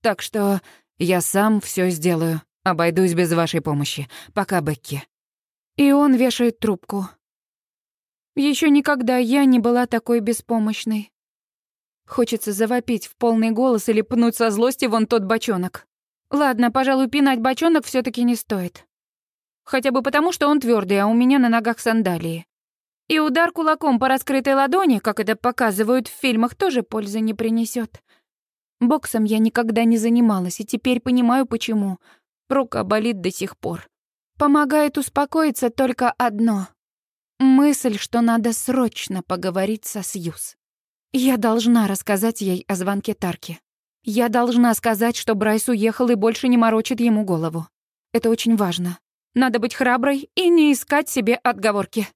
Так что я сам все сделаю. Обойдусь без вашей помощи. Пока, Бекки. И он вешает трубку. Еще никогда я не была такой беспомощной. Хочется завопить в полный голос или пнуть со злости вон тот бочонок. Ладно, пожалуй, пинать бочонок все таки не стоит. Хотя бы потому, что он твердый, а у меня на ногах сандалии. И удар кулаком по раскрытой ладони, как это показывают в фильмах, тоже пользы не принесет. Боксом я никогда не занималась, и теперь понимаю, почему. Рука болит до сих пор. Помогает успокоиться только одно. Мысль, что надо срочно поговорить со Сьюз. Я должна рассказать ей о звонке Тарки. Я должна сказать, что Брайс уехал и больше не морочит ему голову. Это очень важно. Надо быть храброй и не искать себе отговорки.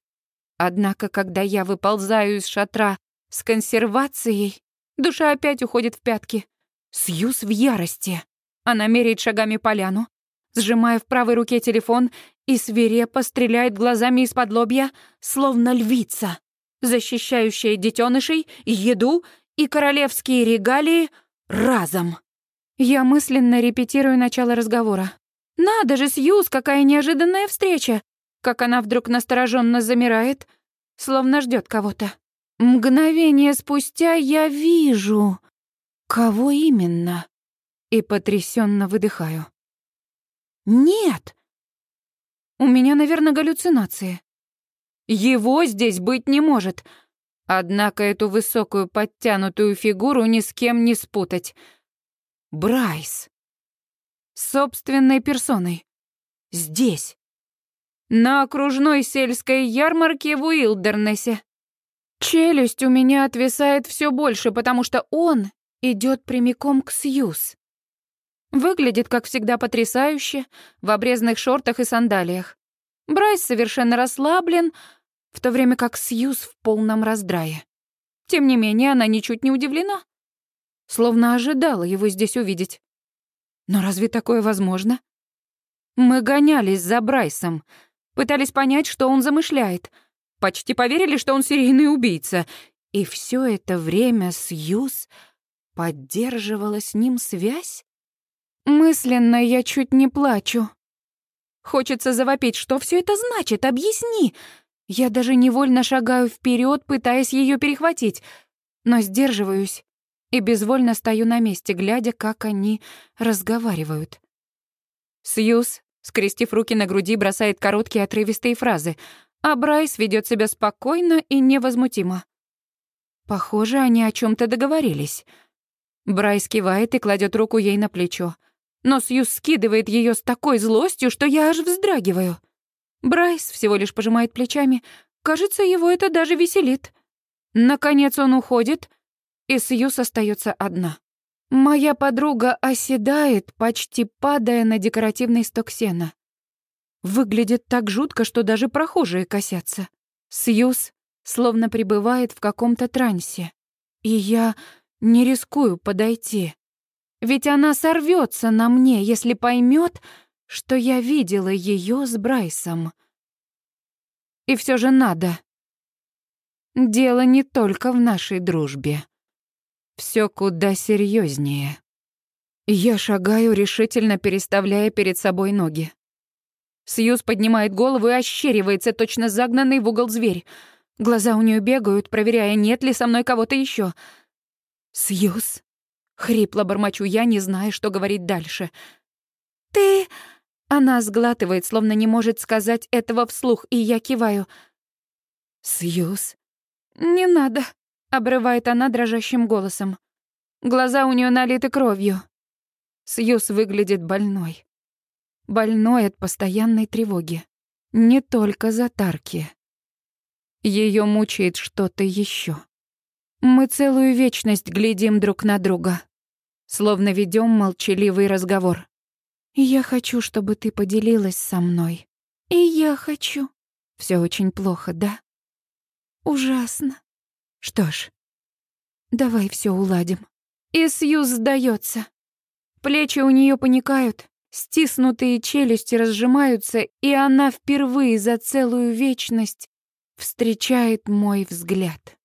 Однако, когда я выползаю из шатра с консервацией, душа опять уходит в пятки. Сьюз в ярости. Она меряет шагами поляну, сжимая в правой руке телефон и свирепо стреляет глазами из-под лобья, словно львица, защищающая детенышей, еду и королевские регалии разом. Я мысленно репетирую начало разговора. «Надо же, Сьюз, какая неожиданная встреча! как она вдруг настороженно замирает, словно ждет кого-то. Мгновение спустя я вижу, кого именно, и потрясенно выдыхаю. Нет! У меня, наверное, галлюцинации. Его здесь быть не может. Однако эту высокую подтянутую фигуру ни с кем не спутать. Брайс. Собственной персоной. Здесь на окружной сельской ярмарке в Уилдернессе. Челюсть у меня отвисает все больше, потому что он идет прямиком к Сьюз. Выглядит, как всегда, потрясающе, в обрезанных шортах и сандалиях. Брайс совершенно расслаблен, в то время как Сьюз в полном раздрае. Тем не менее, она ничуть не удивлена. Словно ожидала его здесь увидеть. Но разве такое возможно? Мы гонялись за Брайсом, Пытались понять, что он замышляет. Почти поверили, что он серийный убийца. И все это время Сьюз поддерживала с ним связь? Мысленно я чуть не плачу. Хочется завопить, что все это значит, объясни. Я даже невольно шагаю вперед, пытаясь ее перехватить, но сдерживаюсь и безвольно стою на месте, глядя, как они разговаривают. Сьюз Скрестив руки на груди, бросает короткие отрывистые фразы, а Брайс ведет себя спокойно и невозмутимо. Похоже, они о чем то договорились. Брайс кивает и кладет руку ей на плечо. Но Сьюз скидывает ее с такой злостью, что я аж вздрагиваю. Брайс всего лишь пожимает плечами. Кажется, его это даже веселит. Наконец он уходит, и Сьюз остается одна. Моя подруга оседает, почти падая на декоративный стог сена. Выглядит так жутко, что даже прохожие косятся. Сьюз словно пребывает в каком-то трансе. И я не рискую подойти. Ведь она сорвется на мне, если поймет, что я видела ее с Брайсом. И все же надо. Дело не только в нашей дружбе. Все куда серьезнее. Я шагаю, решительно переставляя перед собой ноги. Сьюз поднимает голову и ощеривается, точно загнанный в угол зверь. Глаза у нее бегают, проверяя, нет ли со мной кого-то еще. «Сьюз?» — хрипло бормочу я, не зная, что говорить дальше. «Ты...» Она сглатывает, словно не может сказать этого вслух, и я киваю. «Сьюз?» «Не надо», обрывает она дрожащим голосом. Глаза у нее налиты кровью. Сьюз выглядит больной. Больной от постоянной тревоги. Не только за Тарки. Ее мучает что-то еще. Мы целую вечность глядим друг на друга, словно ведем молчаливый разговор. «Я хочу, чтобы ты поделилась со мной. И я хочу». Все очень плохо, да? Ужасно. Что ж, давай все уладим. И Сьюз сдается. Плечи у нее паникают, стиснутые челюсти разжимаются, и она впервые за целую вечность встречает мой взгляд.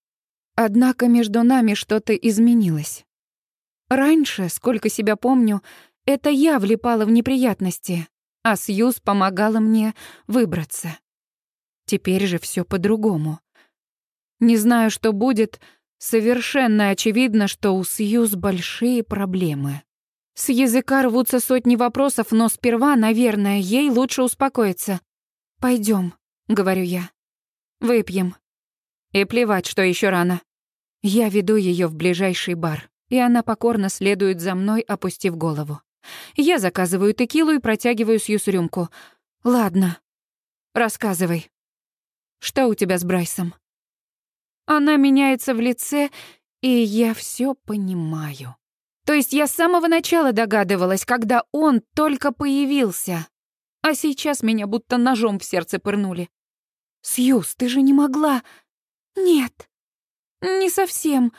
Однако между нами что-то изменилось. Раньше, сколько себя помню, это я влипала в неприятности, а Сьюз помогала мне выбраться. Теперь же все по-другому. Не знаю, что будет, совершенно очевидно, что у Сьюз большие проблемы. С языка рвутся сотни вопросов, но сперва, наверное, ей лучше успокоиться. Пойдем, говорю я. Выпьем. И плевать, что еще рано. Я веду ее в ближайший бар, и она покорно следует за мной, опустив голову. Я заказываю текилу и протягиваю Сьюз рюмку. Ладно, рассказывай. Что у тебя с Брайсом? Она меняется в лице, и я все понимаю. То есть я с самого начала догадывалась, когда он только появился. А сейчас меня будто ножом в сердце пырнули. «Сьюз, ты же не могла...» «Нет, не совсем».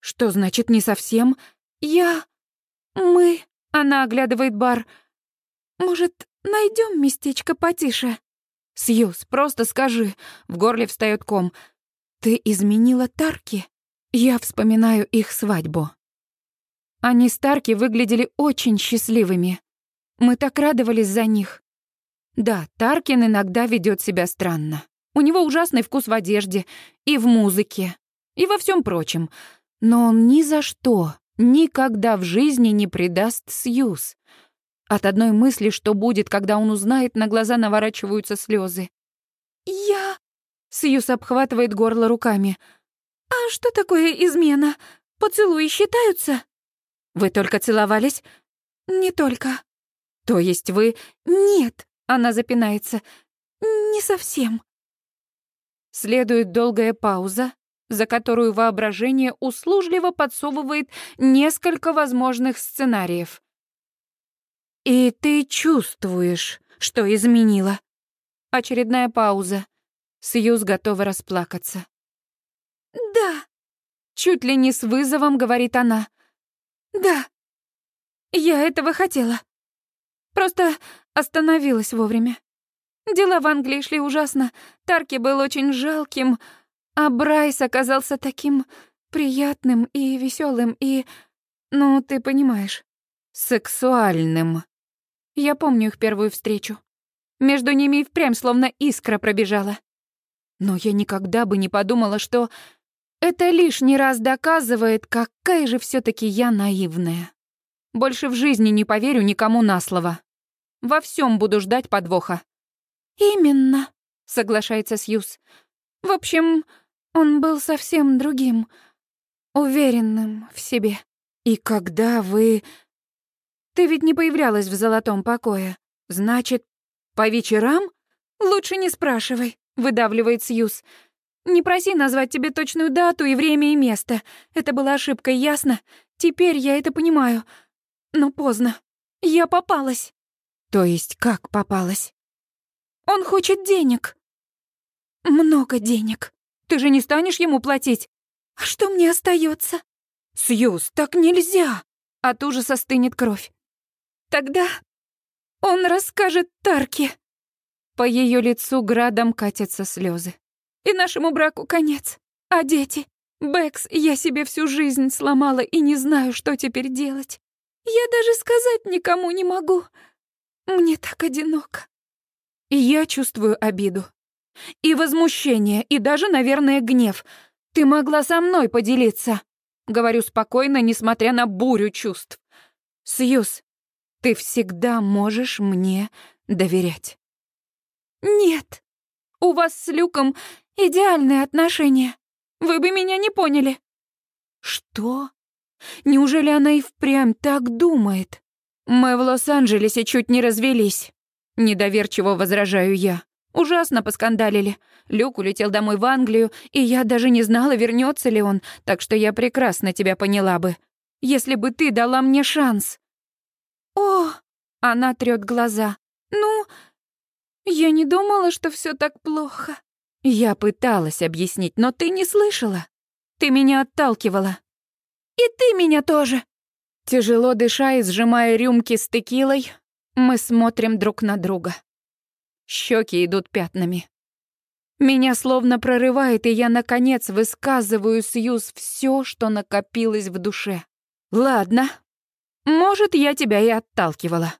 «Что значит «не совсем»?» «Я... мы...» Она оглядывает бар. «Может, найдем местечко потише?» «Сьюз, просто скажи». В горле встает ком. «Ты изменила Тарки?» Я вспоминаю их свадьбу. Они с Тарки выглядели очень счастливыми. Мы так радовались за них. Да, Таркин иногда ведет себя странно. У него ужасный вкус в одежде и в музыке, и во всем прочем. Но он ни за что, никогда в жизни не предаст Сьюз. От одной мысли, что будет, когда он узнает, на глаза наворачиваются слезы. «Я...» — Сьюз обхватывает горло руками. «А что такое измена? Поцелуи считаются?» «Вы только целовались?» «Не только». «То есть вы...» «Нет», — она запинается. «Не совсем». Следует долгая пауза, за которую воображение услужливо подсовывает несколько возможных сценариев. «И ты чувствуешь, что изменила?» Очередная пауза. Сьюз готова расплакаться. «Да», — чуть ли не с вызовом говорит она. «Да, я этого хотела. Просто остановилась вовремя. Дела в Англии шли ужасно, Тарки был очень жалким, а Брайс оказался таким приятным и веселым и... Ну, ты понимаешь, сексуальным. Я помню их первую встречу. Между ними и впрямь словно искра пробежала. Но я никогда бы не подумала, что это лишний раз доказывает, какая же все таки я наивная. Больше в жизни не поверю никому на слово. Во всем буду ждать подвоха. «Именно», — соглашается Сьюз. «В общем, он был совсем другим, уверенным в себе. И когда вы... Ты ведь не появлялась в золотом покое. Значит, по вечерам? Лучше не спрашивай», — выдавливает Сьюз. Не проси назвать тебе точную дату и время и место. Это была ошибка, ясно? Теперь я это понимаю. Но поздно. Я попалась. То есть как попалась? Он хочет денег. Много денег. Ты же не станешь ему платить? А что мне остается? Сьюз, так нельзя. От ужаса стынет кровь. Тогда он расскажет Тарке. По ее лицу градом катятся слезы и нашему браку конец. А дети? Бэкс, я себе всю жизнь сломала и не знаю, что теперь делать. Я даже сказать никому не могу. Мне так одиноко. И я чувствую обиду. И возмущение, и даже, наверное, гнев. Ты могла со мной поделиться. Говорю спокойно, несмотря на бурю чувств. Сьюз, ты всегда можешь мне доверять. Нет. У вас с Люком идеальные отношения. Вы бы меня не поняли». «Что? Неужели она и впрямь так думает? Мы в Лос-Анджелесе чуть не развелись». Недоверчиво возражаю я. Ужасно поскандалили. Люк улетел домой в Англию, и я даже не знала, вернется ли он, так что я прекрасно тебя поняла бы. Если бы ты дала мне шанс. О, она трёт глаза. Ну, я не думала, что все так плохо. Я пыталась объяснить, но ты не слышала. Ты меня отталкивала. И ты меня тоже. Тяжело дыша и сжимая рюмки с текилой, мы смотрим друг на друга. Щеки идут пятнами. Меня словно прорывает, и я, наконец, высказываю Сьюз все, что накопилось в душе. Ладно, может, я тебя и отталкивала.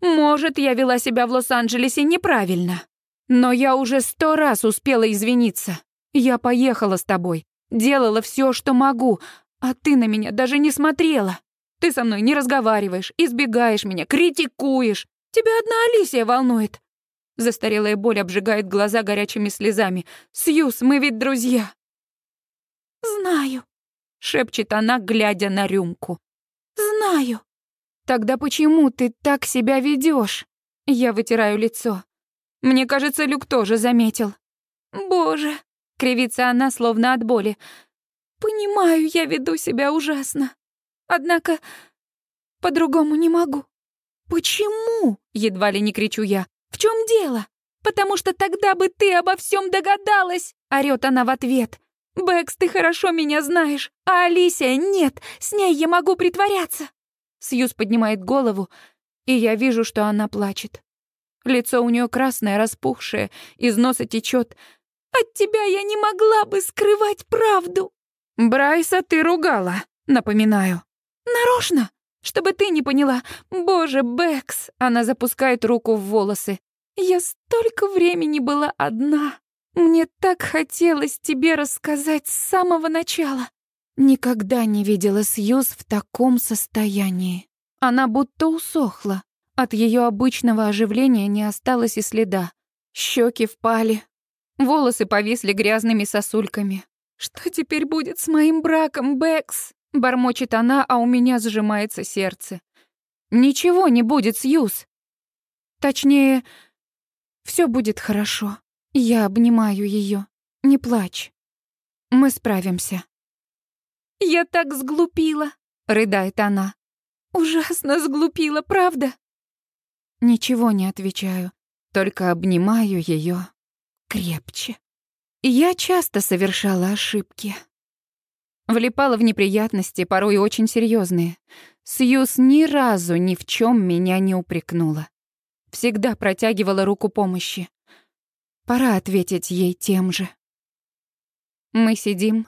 Может, я вела себя в Лос-Анджелесе неправильно. Но я уже сто раз успела извиниться. Я поехала с тобой, делала все, что могу, а ты на меня даже не смотрела. Ты со мной не разговариваешь, избегаешь меня, критикуешь. Тебя одна Алисия волнует. Застарелая боль обжигает глаза горячими слезами. «Сьюз, мы ведь друзья!» «Знаю», — шепчет она, глядя на рюмку. «Знаю». «Тогда почему ты так себя ведешь? Я вытираю лицо. Мне кажется, Люк тоже заметил. «Боже!» — кривится она, словно от боли. «Понимаю, я веду себя ужасно. Однако по-другому не могу». «Почему?» — едва ли не кричу я. «В чем дело? Потому что тогда бы ты обо всем догадалась!» — орёт она в ответ. «Бэкс, ты хорошо меня знаешь, а Алисия нет, с ней я могу притворяться!» Сьюз поднимает голову, и я вижу, что она плачет. Лицо у нее красное, распухшее, из носа течет. «От тебя я не могла бы скрывать правду!» «Брайса ты ругала, напоминаю». «Нарочно, чтобы ты не поняла. Боже, Бэкс!» Она запускает руку в волосы. «Я столько времени была одна. Мне так хотелось тебе рассказать с самого начала». Никогда не видела Сьюз в таком состоянии. Она будто усохла. От ее обычного оживления не осталось и следа. Щеки впали, волосы повисли грязными сосульками. «Что теперь будет с моим браком, Бэкс?» Бормочет она, а у меня сжимается сердце. «Ничего не будет, Сьюз. Точнее, все будет хорошо. Я обнимаю ее. Не плачь. Мы справимся». «Я так сглупила», — рыдает она. «Ужасно сглупила, правда?» Ничего не отвечаю, только обнимаю ее крепче. Я часто совершала ошибки. Влипала в неприятности, порой очень серьезные. Сьюз ни разу ни в чем меня не упрекнула. Всегда протягивала руку помощи. Пора ответить ей тем же. Мы сидим,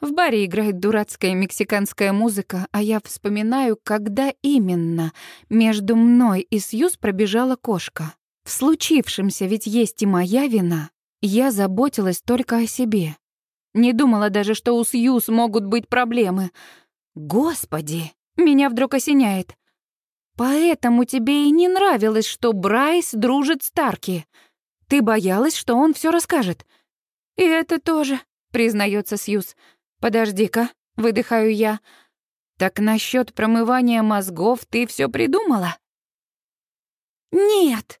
в баре играет дурацкая мексиканская музыка, а я вспоминаю, когда именно между мной и Сьюз пробежала кошка. В случившемся ведь есть и моя вина. Я заботилась только о себе. Не думала даже, что у Сьюз могут быть проблемы. Господи, меня вдруг осеняет. Поэтому тебе и не нравилось, что Брайс дружит с Тарки. Ты боялась, что он все расскажет. И это тоже, признается Сьюз. «Подожди-ка», — выдыхаю я. «Так насчет промывания мозгов ты все придумала?» «Нет!»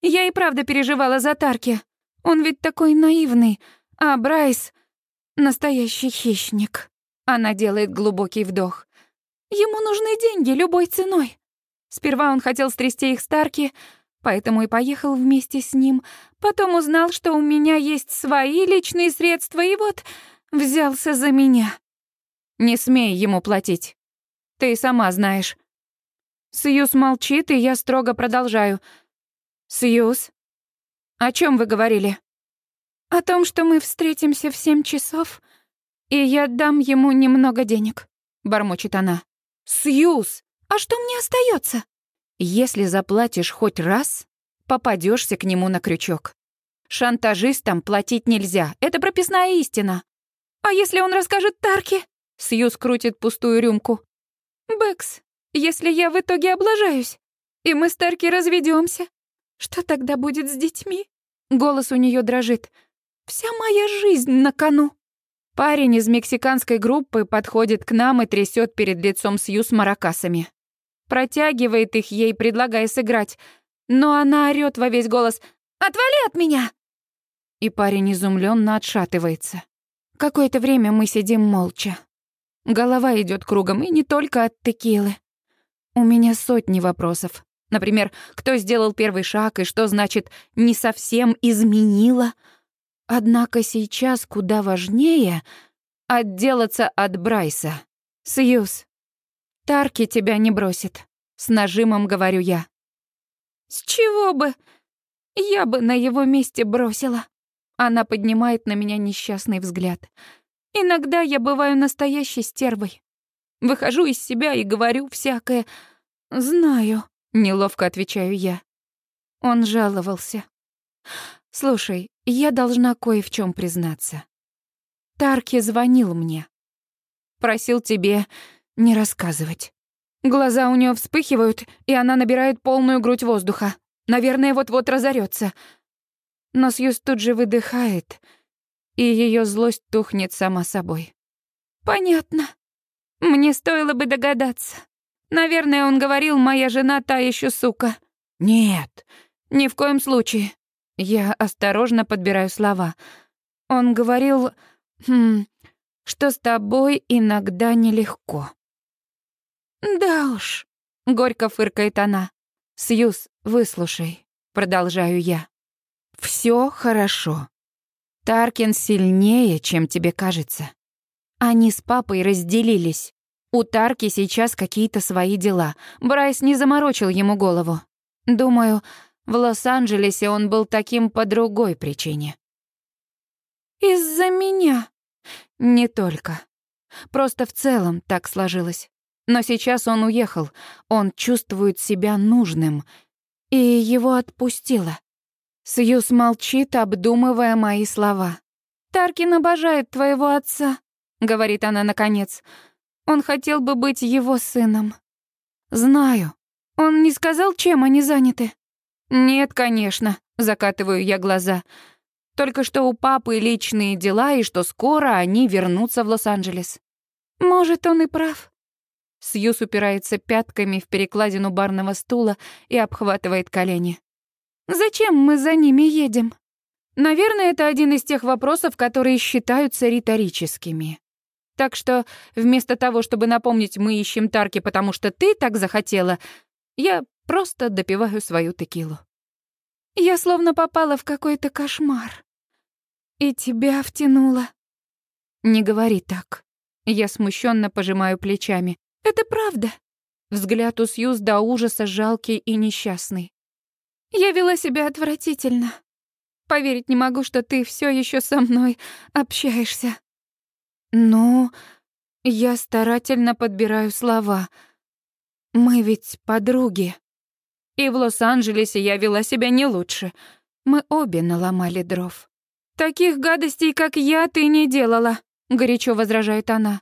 Я и правда переживала за Тарки. Он ведь такой наивный, а Брайс — настоящий хищник. Она делает глубокий вдох. Ему нужны деньги любой ценой. Сперва он хотел стрясти их с Тарки, поэтому и поехал вместе с ним. Потом узнал, что у меня есть свои личные средства, и вот взялся за меня. Не смей ему платить. Ты сама знаешь. Сьюз молчит, и я строго продолжаю. Сьюз, о чем вы говорили? О том, что мы встретимся в семь часов, и я дам ему немного денег, бормочет она. Сьюз, а что мне остается? Если заплатишь хоть раз, попадешься к нему на крючок. Шантажистам платить нельзя, это прописная истина. А если он расскажет Тарке? Сьюз крутит пустую рюмку. Бэкс, если я в итоге облажаюсь, и мы с Тарки разведемся, что тогда будет с детьми? Голос у нее дрожит. Вся моя жизнь на кону. Парень из мексиканской группы подходит к нам и трясет перед лицом Сьюз маракасами. Протягивает их ей, предлагая сыграть, но она орёт во весь голос «Отвали от меня!» И парень изумленно отшатывается. Какое-то время мы сидим молча. Голова идет кругом, и не только от текилы. У меня сотни вопросов. Например, кто сделал первый шаг и что значит «не совсем изменила»? Однако сейчас куда важнее отделаться от Брайса. Сьюз, Тарки тебя не бросит. С нажимом говорю я. С чего бы? Я бы на его месте бросила. Она поднимает на меня несчастный взгляд. Иногда я бываю настоящей стервой. Выхожу из себя и говорю всякое. «Знаю», — неловко отвечаю я. Он жаловался. Слушай, я должна кое в чем признаться. Тарки звонил мне. Просил тебе не рассказывать. Глаза у нее вспыхивают, и она набирает полную грудь воздуха. Наверное, вот-вот разорется. Но Сьюз тут же выдыхает, и ее злость тухнет сама собой. Понятно. Мне стоило бы догадаться. Наверное, он говорил, моя жена та еще сука. Нет, ни в коем случае. Я осторожно подбираю слова. Он говорил, хм, что с тобой иногда нелегко. Да уж, горько фыркает она. Сьюз, выслушай, продолжаю я. Все хорошо. Таркин сильнее, чем тебе кажется. Они с папой разделились. У Тарки сейчас какие-то свои дела. Брайс не заморочил ему голову. Думаю, в Лос-Анджелесе он был таким по другой причине. «Из-за меня?» «Не только. Просто в целом так сложилось. Но сейчас он уехал. Он чувствует себя нужным. И его отпустило. Сьюз молчит, обдумывая мои слова. «Таркин обожает твоего отца», — говорит она наконец. «Он хотел бы быть его сыном». «Знаю. Он не сказал, чем они заняты?» «Нет, конечно», — закатываю я глаза. «Только что у папы личные дела, и что скоро они вернутся в Лос-Анджелес». «Может, он и прав». Сьюз упирается пятками в перекладину барного стула и обхватывает колени. Зачем мы за ними едем? Наверное, это один из тех вопросов, которые считаются риторическими. Так что вместо того, чтобы напомнить «мы ищем Тарки, потому что ты так захотела», я просто допиваю свою текилу. Я словно попала в какой-то кошмар. И тебя втянула. Не говори так. Я смущенно пожимаю плечами. Это правда. Взгляд у Сьюз до ужаса жалкий и несчастный. Я вела себя отвратительно. Поверить не могу, что ты все еще со мной общаешься. Ну, я старательно подбираю слова. Мы ведь подруги. И в Лос-Анджелесе я вела себя не лучше. Мы обе наломали дров. Таких гадостей, как я, ты не делала, горячо возражает она.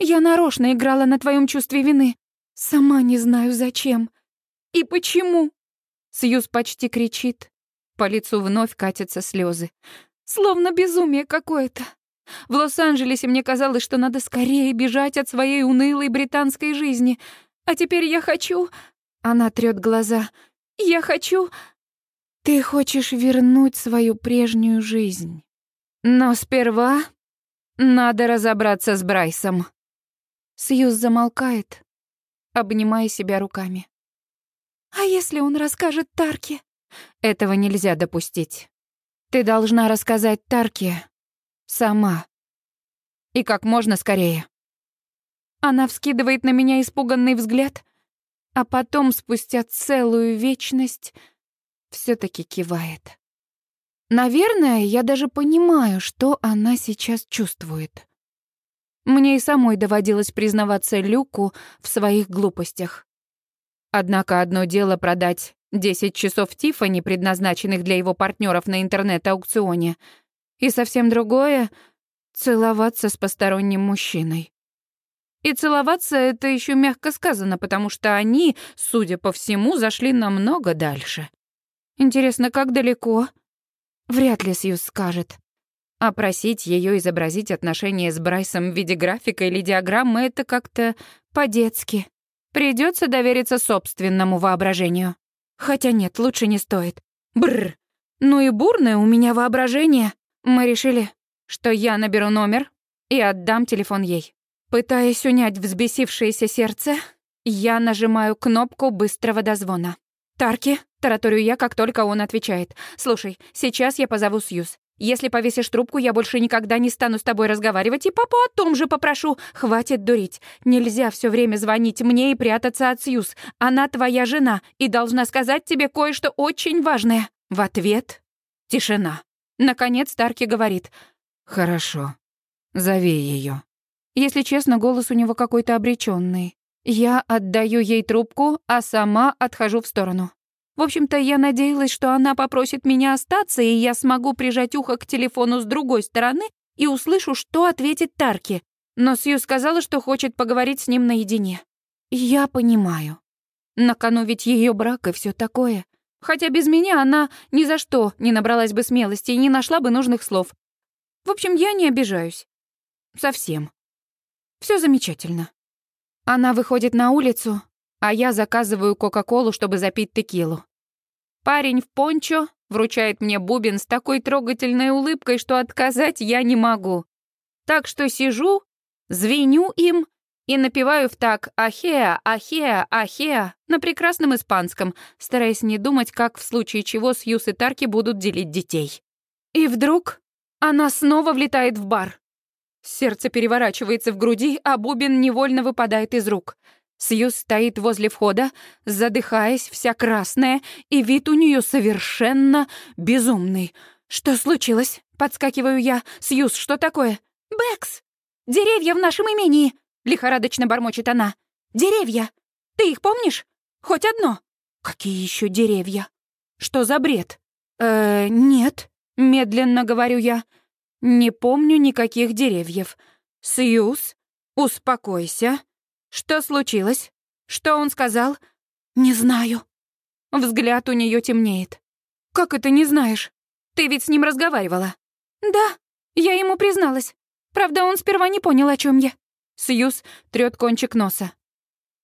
Я нарочно играла на твоем чувстве вины. Сама не знаю зачем. И почему. Сьюз почти кричит. По лицу вновь катятся слезы. Словно безумие какое-то. В Лос-Анджелесе мне казалось, что надо скорее бежать от своей унылой британской жизни. А теперь я хочу... Она трёт глаза. Я хочу... Ты хочешь вернуть свою прежнюю жизнь. Но сперва надо разобраться с Брайсом. Сьюз замолкает, обнимая себя руками. А если он расскажет Тарке? Этого нельзя допустить. Ты должна рассказать Тарке сама. И как можно скорее. Она вскидывает на меня испуганный взгляд, а потом, спустя целую вечность, все таки кивает. Наверное, я даже понимаю, что она сейчас чувствует. Мне и самой доводилось признаваться Люку в своих глупостях. Однако одно дело продать 10 часов Тиффани, предназначенных для его партнеров на интернет-аукционе, и совсем другое — целоваться с посторонним мужчиной. И целоваться это еще мягко сказано, потому что они, судя по всему, зашли намного дальше. Интересно, как далеко? Вряд ли Сьюз скажет. А просить ее изобразить отношения с Брайсом в виде графика или диаграммы — это как-то по-детски. Придется довериться собственному воображению. Хотя нет, лучше не стоит. Бррр. Ну и бурное у меня воображение. Мы решили, что я наберу номер и отдам телефон ей. Пытаясь унять взбесившееся сердце, я нажимаю кнопку быстрого дозвона. «Тарки», — тараторю я, как только он отвечает. «Слушай, сейчас я позову Сьюз. Если повесишь трубку, я больше никогда не стану с тобой разговаривать, и папу о том же попрошу. Хватит дурить. Нельзя все время звонить мне и прятаться от Сьюз. Она твоя жена и должна сказать тебе кое-что очень важное. В ответ — тишина. Наконец Тарки говорит. «Хорошо. Зови ее. Если честно, голос у него какой-то обреченный. Я отдаю ей трубку, а сама отхожу в сторону. В общем-то, я надеялась, что она попросит меня остаться, и я смогу прижать ухо к телефону с другой стороны и услышу, что ответит Тарки. Но Сью сказала, что хочет поговорить с ним наедине. Я понимаю. На кону ведь ее брак и все такое. Хотя без меня она ни за что не набралась бы смелости и не нашла бы нужных слов. В общем, я не обижаюсь. Совсем. Все замечательно. Она выходит на улицу, а я заказываю Кока-Колу, чтобы запить текилу. Парень в пончо вручает мне бубен с такой трогательной улыбкой, что отказать я не могу. Так что сижу, звеню им и напеваю в так «Ахеа, ахеа, ахеа» на прекрасном испанском, стараясь не думать, как в случае чего Сьюз и Тарки будут делить детей. И вдруг она снова влетает в бар. Сердце переворачивается в груди, а бубен невольно выпадает из рук. Сьюз стоит возле входа, задыхаясь, вся красная, и вид у нее совершенно безумный. «Что случилось?» — подскакиваю я. «Сьюз, что такое?» «Бэкс! Деревья в нашем имении!» — лихорадочно бормочет она. «Деревья! Ты их помнишь? Хоть одно?» «Какие еще деревья? Что за бред?» «Э, нет», — медленно говорю я. «Не помню никаких деревьев. Сьюз, успокойся. Что случилось? Что он сказал?» «Не знаю». Взгляд у нее темнеет. «Как это не знаешь? Ты ведь с ним разговаривала?» «Да, я ему призналась. Правда, он сперва не понял, о чем я». Сьюз трёт кончик носа.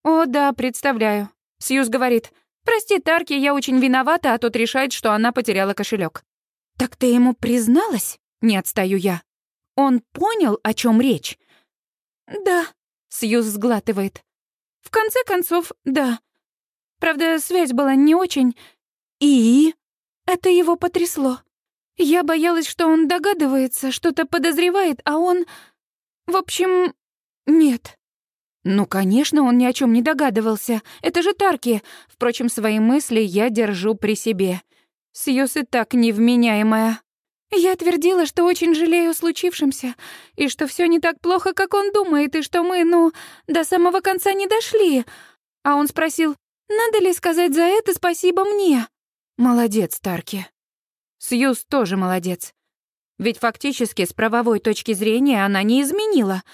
«О, да, представляю». Сьюз говорит, «Прости, Тарки, я очень виновата», а тот решает, что она потеряла кошелек. «Так ты ему призналась?» Не отстаю я. «Он понял, о чем речь?» «Да», — Сьюз сглатывает. «В конце концов, да. Правда, связь была не очень. И...» Это его потрясло. Я боялась, что он догадывается, что-то подозревает, а он... В общем, нет. Ну, конечно, он ни о чем не догадывался. Это же Тарки. Впрочем, свои мысли я держу при себе. Сьюз и так невменяемая. Я твердила, что очень жалею о случившемся, и что все не так плохо, как он думает, и что мы, ну, до самого конца не дошли. А он спросил, надо ли сказать за это спасибо мне? Молодец, Тарки. Сьюз тоже молодец. Ведь фактически с правовой точки зрения она не изменила —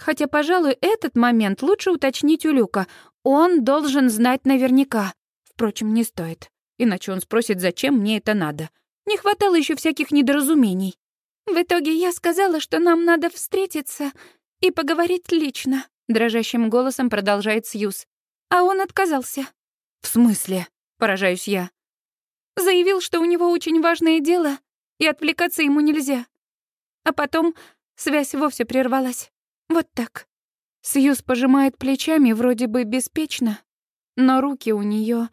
Хотя, пожалуй, этот момент лучше уточнить у Люка. Он должен знать наверняка. Впрочем, не стоит. Иначе он спросит, зачем мне это надо. Не хватало еще всяких недоразумений. В итоге я сказала, что нам надо встретиться и поговорить лично, дрожащим голосом продолжает Сьюз. А он отказался. В смысле? Поражаюсь я. Заявил, что у него очень важное дело, и отвлекаться ему нельзя. А потом связь вовсе прервалась. Вот так. Сьюз пожимает плечами вроде бы беспечно, но руки у нее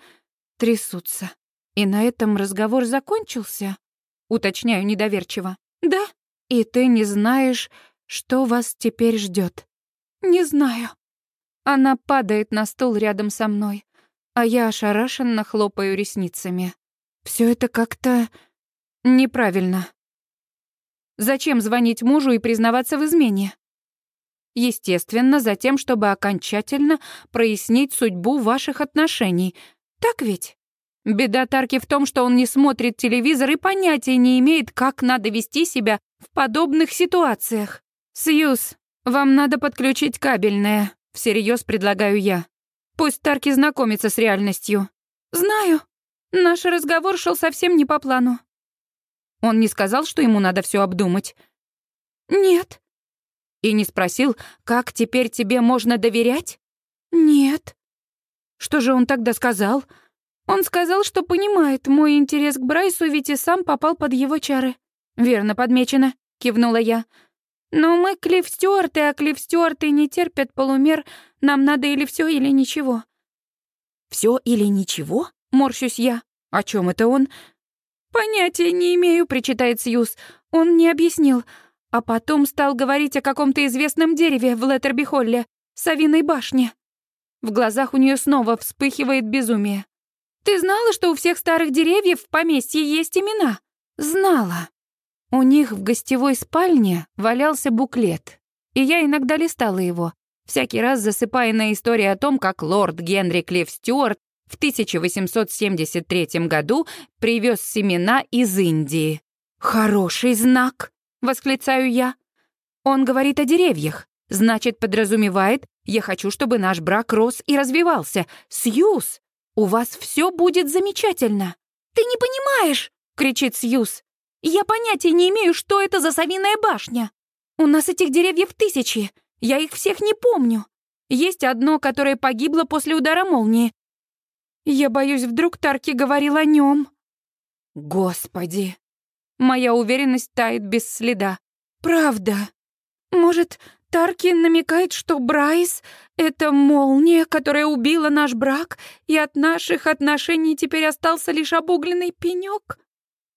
трясутся. И на этом разговор закончился? Уточняю недоверчиво. Да. И ты не знаешь, что вас теперь ждет? Не знаю. Она падает на стул рядом со мной, а я ошарашенно хлопаю ресницами. Все это как-то неправильно. Зачем звонить мужу и признаваться в измене? Естественно, за тем, чтобы окончательно прояснить судьбу ваших отношений. Так ведь? Беда Тарки в том, что он не смотрит телевизор и понятия не имеет, как надо вести себя в подобных ситуациях. «Сьюз, вам надо подключить кабельное», — всерьез предлагаю я. «Пусть Тарки знакомится с реальностью». «Знаю. Наш разговор шел совсем не по плану». Он не сказал, что ему надо все обдумать. «Нет. И не спросил, как теперь тебе можно доверять? Нет. Что же он тогда сказал? Он сказал, что понимает мой интерес к Брайсу, ведь и сам попал под его чары. Верно подмечено, кивнула я. Но мы Клифф а Клифф Стюарты не терпят полумер. Нам надо или все, или ничего. Все или ничего? Морщусь я. О чем это он? Понятия не имею, причитает Сьюз. Он не объяснил. А потом стал говорить о каком-то известном дереве в Леттерби-Холле, Савиной башне. В глазах у нее снова вспыхивает безумие. «Ты знала, что у всех старых деревьев в поместье есть имена?» «Знала. У них в гостевой спальне валялся буклет, и я иногда листала его, всякий раз засыпая на истории о том, как лорд Генри Клифф Стюарт в 1873 году привез семена из Индии. «Хороший знак!» — восклицаю я. Он говорит о деревьях. Значит, подразумевает, я хочу, чтобы наш брак рос и развивался. Сьюз, у вас все будет замечательно. Ты не понимаешь, кричит Сьюз. Я понятия не имею, что это за совиная башня. У нас этих деревьев тысячи. Я их всех не помню. Есть одно, которое погибло после удара молнии. Я боюсь, вдруг Тарки говорил о нем. Господи. Моя уверенность тает без следа. Правда. Может, Тарки намекает, что Брайс — это молния, которая убила наш брак, и от наших отношений теперь остался лишь обугленный пенёк?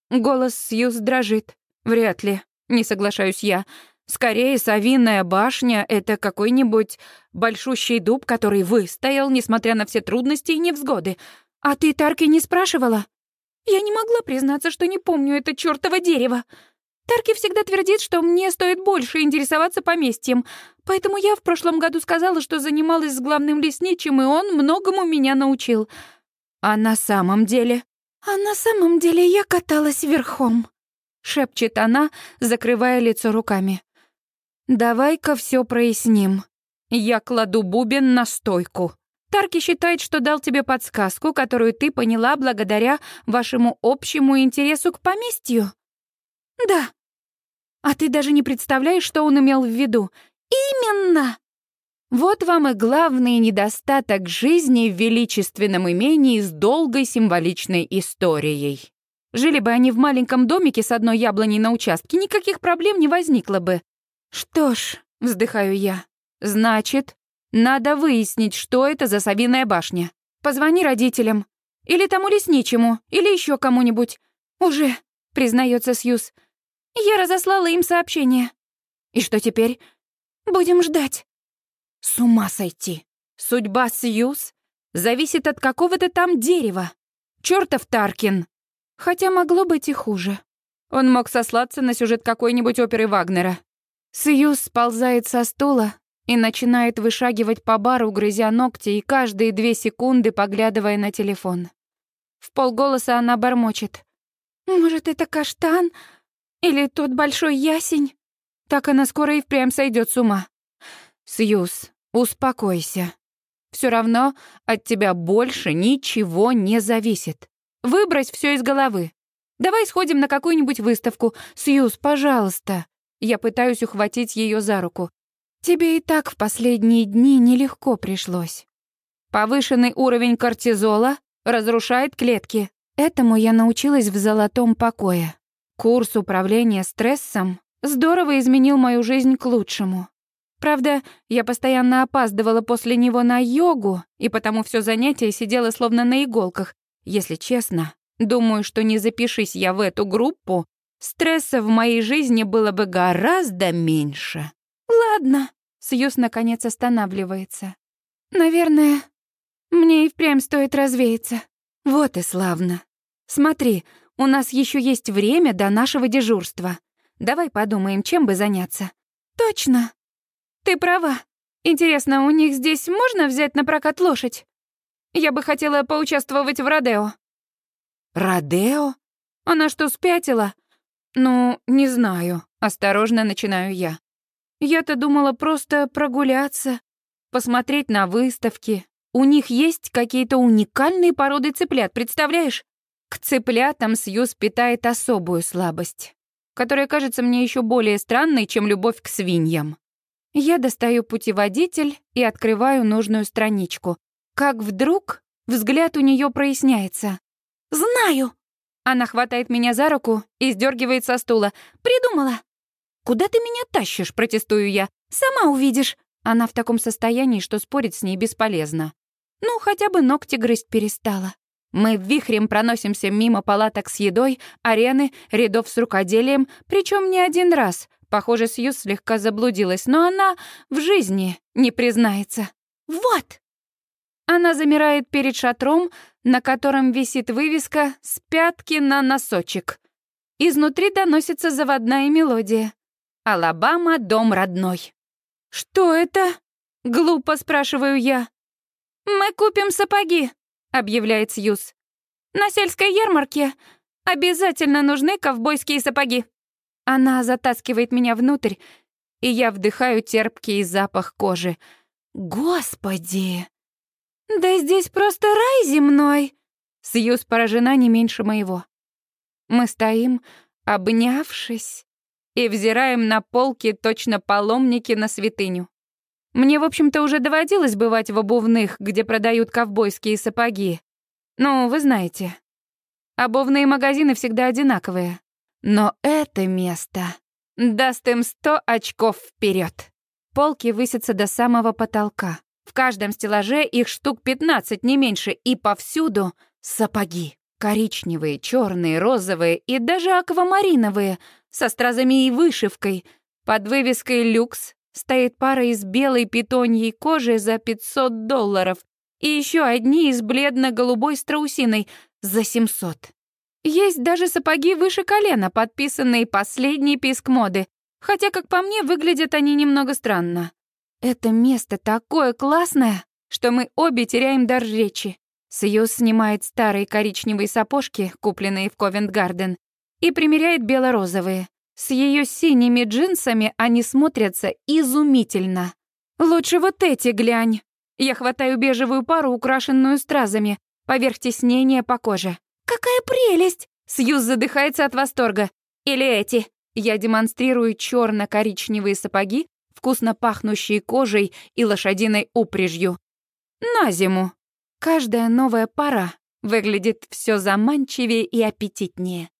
Голос Сьюз дрожит. Вряд ли, не соглашаюсь я. Скорее, совиная башня — это какой-нибудь большущий дуб, который выстоял, несмотря на все трудности и невзгоды. А ты Тарки не спрашивала? Я не могла признаться, что не помню это чёртово дерево. Тарки всегда твердит, что мне стоит больше интересоваться поместьем, поэтому я в прошлом году сказала, что занималась с главным лесничим, и он многому меня научил. А на самом деле... А на самом деле я каталась верхом, шепчет она, закрывая лицо руками. Давай-ка все проясним. Я кладу бубен на стойку. Тарки считает, что дал тебе подсказку, которую ты поняла благодаря вашему общему интересу к поместью. Да, а ты даже не представляешь, что он имел в виду. Именно! Вот вам и главный недостаток жизни в величественном имении с долгой символичной историей. Жили бы они в маленьком домике с одной яблоней на участке, никаких проблем не возникло бы. Что ж, вздыхаю я, значит, надо выяснить, что это за совиная башня. Позвони родителям. Или тому лесничему, или еще кому-нибудь. Уже, признается Сьюз. Я разослала им сообщение. И что теперь? Будем ждать. С ума сойти. Судьба Сьюз зависит от какого-то там дерева. Чёртов Таркин. Хотя могло быть и хуже. Он мог сослаться на сюжет какой-нибудь оперы Вагнера. Сьюз сползает со стула и начинает вышагивать по бару, грызя ногти и каждые две секунды поглядывая на телефон. В полголоса она бормочет. «Может, это каштан? Или тот большой ясень? Так она скоро и впрямь сойдет с ума. Сьюз, успокойся. Все равно от тебя больше ничего не зависит. Выбрось все из головы. Давай сходим на какую-нибудь выставку. Сьюз, пожалуйста. Я пытаюсь ухватить ее за руку. Тебе и так в последние дни нелегко пришлось. Повышенный уровень кортизола разрушает клетки. Этому я научилась в золотом покое. Курс управления стрессом здорово изменил мою жизнь к лучшему. Правда, я постоянно опаздывала после него на йогу, и потому все занятие сидела словно на иголках. Если честно, думаю, что не запишись я в эту группу, стресса в моей жизни было бы гораздо меньше. Ладно, Сьюз наконец останавливается. Наверное, мне и впрямь стоит развеяться. Вот и славно. Смотри, у нас еще есть время до нашего дежурства. Давай подумаем, чем бы заняться». «Точно. Ты права. Интересно, у них здесь можно взять на прокат лошадь? Я бы хотела поучаствовать в Родео». «Родео? Она что, спятила?» «Ну, не знаю. Осторожно начинаю я. Я-то думала просто прогуляться, посмотреть на выставки. У них есть какие-то уникальные породы цыплят, представляешь? К цыплятам Сьюз питает особую слабость, которая кажется мне еще более странной, чем любовь к свиньям. Я достаю путеводитель и открываю нужную страничку. Как вдруг взгляд у нее проясняется. «Знаю!» Она хватает меня за руку и сдергивает со стула. «Придумала!» «Куда ты меня тащишь?» — протестую я. «Сама увидишь!» Она в таком состоянии, что спорить с ней бесполезно. Ну, хотя бы ногти грызть перестала. Мы вихрем проносимся мимо палаток с едой, арены, рядов с рукоделием, причем не один раз. Похоже, Сьюз слегка заблудилась, но она в жизни не признается. «Вот!» Она замирает перед шатром, на котором висит вывеска «С пятки на носочек». Изнутри доносится заводная мелодия. «Алабама, дом родной». «Что это?» — глупо спрашиваю я. «Мы купим сапоги», — объявляет Сьюз. «На сельской ярмарке обязательно нужны ковбойские сапоги». Она затаскивает меня внутрь, и я вдыхаю терпкий запах кожи. Господи! Да здесь просто рай земной! Сьюз поражена не меньше моего. Мы стоим, обнявшись, и взираем на полки точно паломники на святыню. Мне, в общем-то, уже доводилось бывать в обувных, где продают ковбойские сапоги. Ну, вы знаете. Обувные магазины всегда одинаковые. Но это место даст им сто очков вперед. Полки высятся до самого потолка. В каждом стеллаже их штук 15, не меньше, и повсюду сапоги. Коричневые, черные, розовые и даже аквамариновые, со стразами и вышивкой. Под вывеской «Люкс» стоит пара из белой питоньей кожи за 500 долларов и еще одни из бледно-голубой страусиной за 700. Есть даже сапоги выше колена, подписанные «Последний писк моды», хотя, как по мне, выглядят они немного странно. Это место такое классное, что мы обе теряем дар речи. Сьюз снимает старые коричневые сапожки, купленные в Ковент-Гарден, и примеряет бело-розовые. С ее синими джинсами они смотрятся изумительно. Лучше вот эти глянь. Я хватаю бежевую пару, украшенную стразами, поверх теснения по коже. «Какая прелесть!» Сьюз задыхается от восторга. «Или эти?» Я демонстрирую черно коричневые сапоги, вкусно пахнущие кожей и лошадиной упряжью. На зиму. Каждая новая пара выглядит все заманчивее и аппетитнее.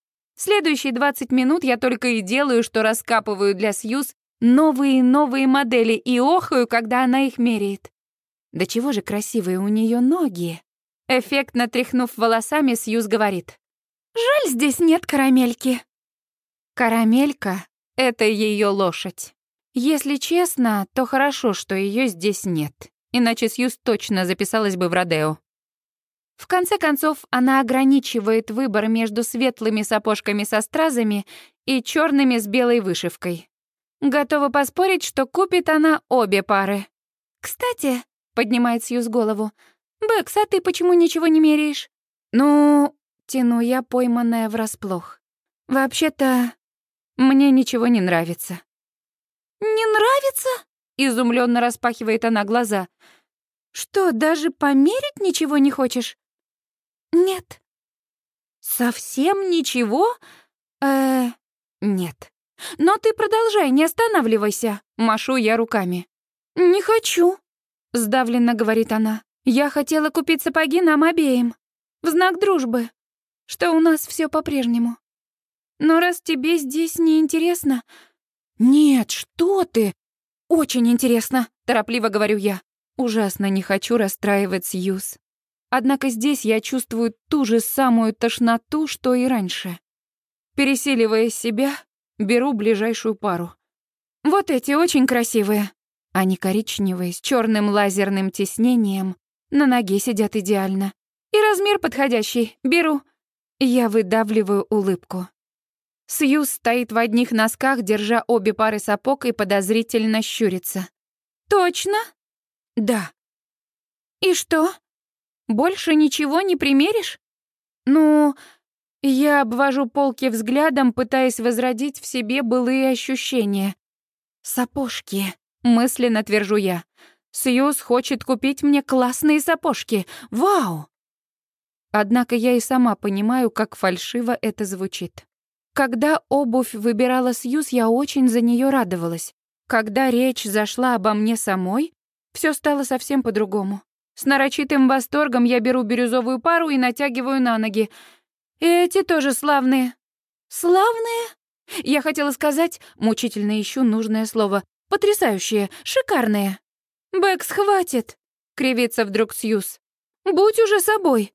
Следующие 20 минут я только и делаю, что раскапываю для Сьюз новые новые модели и охаю, когда она их меряет. Да чего же красивые у нее ноги. Эффектно тряхнув волосами, Сьюз говорит. «Жаль, здесь нет карамельки». Карамелька — это ее лошадь. Если честно, то хорошо, что ее здесь нет иначе Сьюз точно записалась бы в Родео. В конце концов, она ограничивает выбор между светлыми сапожками со стразами и черными с белой вышивкой. Готова поспорить, что купит она обе пары. «Кстати», — поднимает Сьюз голову, «Бэкс, а ты почему ничего не меряешь?» «Ну...» — тяну я, пойманная врасплох. «Вообще-то, мне ничего не нравится». «Не нравится?» Изумленно распахивает она глаза. «Что, даже померить ничего не хочешь?» «Нет». «Совсем ничего?» «Э, нет. Но ты продолжай, не останавливайся», — машу я руками. «Не хочу», — сдавленно говорит она. «Я хотела купить сапоги нам обеим. В знак дружбы, что у нас все по-прежнему. Но раз тебе здесь не интересно...» «Нет, что ты!» «Очень интересно», — торопливо говорю я. Ужасно не хочу расстраивать Сьюз. Однако здесь я чувствую ту же самую тошноту, что и раньше. Пересиливая себя, беру ближайшую пару. Вот эти очень красивые. Они коричневые, с черным лазерным тиснением. На ноге сидят идеально. И размер подходящий. Беру. Я выдавливаю улыбку. Сьюз стоит в одних носках, держа обе пары сапог и подозрительно щурится. «Точно?» «Да». «И что? Больше ничего не примеришь?» «Ну...» Я обвожу полки взглядом, пытаясь возродить в себе былые ощущения. «Сапожки», — мысленно твержу я. «Сьюз хочет купить мне классные сапожки. Вау!» Однако я и сама понимаю, как фальшиво это звучит. Когда обувь выбирала Сьюз, я очень за нее радовалась. Когда речь зашла обо мне самой, все стало совсем по-другому. С нарочитым восторгом я беру бирюзовую пару и натягиваю на ноги. Эти тоже славные. Славные? Я хотела сказать, мучительно ищу нужное слово. Потрясающие, шикарные. Бэкс, хватит, кривится вдруг Сьюз. Будь уже собой.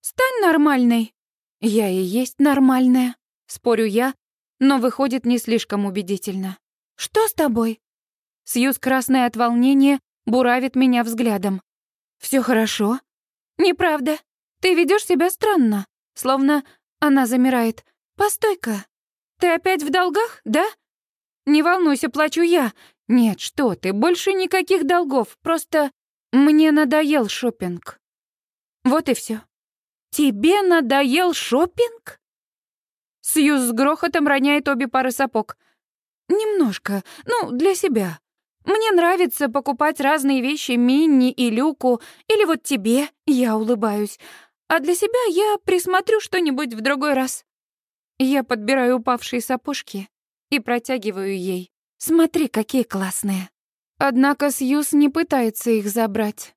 Стань нормальной. Я и есть нормальная. Спорю я, но выходит не слишком убедительно. «Что с тобой?» Сьюз, красная от волнения, буравит меня взглядом. Все хорошо?» «Неправда. Ты ведешь себя странно. Словно она замирает. Постой-ка. Ты опять в долгах, да?» «Не волнуйся, плачу я. Нет, что ты, больше никаких долгов. Просто мне надоел шопинг. Вот и все. Тебе надоел шопинг? Сьюз с грохотом роняет обе пары сапог. Немножко, ну, для себя. Мне нравится покупать разные вещи Минни и Люку, или вот тебе, я улыбаюсь. А для себя я присмотрю что-нибудь в другой раз. Я подбираю упавшие сапожки и протягиваю ей. Смотри, какие классные. Однако Сьюз не пытается их забрать.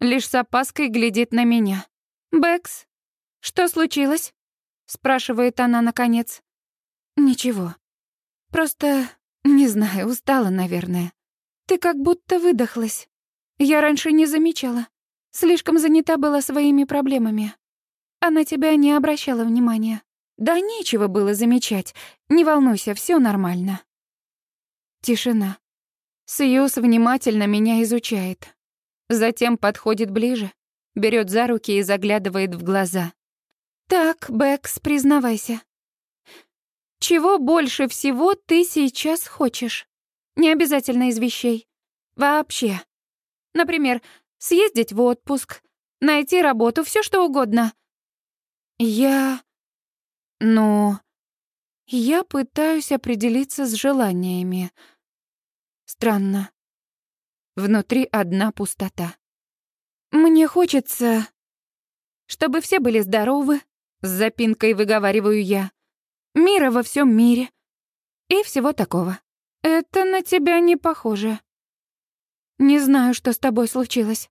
Лишь с опаской глядит на меня. «Бэкс, что случилось?» — спрашивает она наконец. «Ничего. Просто, не знаю, устала, наверное. Ты как будто выдохлась. Я раньше не замечала. Слишком занята была своими проблемами. А на тебя не обращала внимания. Да нечего было замечать. Не волнуйся, все нормально. Тишина. Сьюз внимательно меня изучает. Затем подходит ближе, берет за руки и заглядывает в глаза. «Так, Бэкс, признавайся. Чего больше всего ты сейчас хочешь? Не обязательно из вещей. Вообще. Например, съездить в отпуск, найти работу, все что угодно. Я... Ну... Я пытаюсь определиться с желаниями. Странно. Внутри одна пустота. Мне хочется, чтобы все были здоровы, с запинкой выговариваю я. Мира во всем мире. И всего такого. Это на тебя не похоже. Не знаю, что с тобой случилось.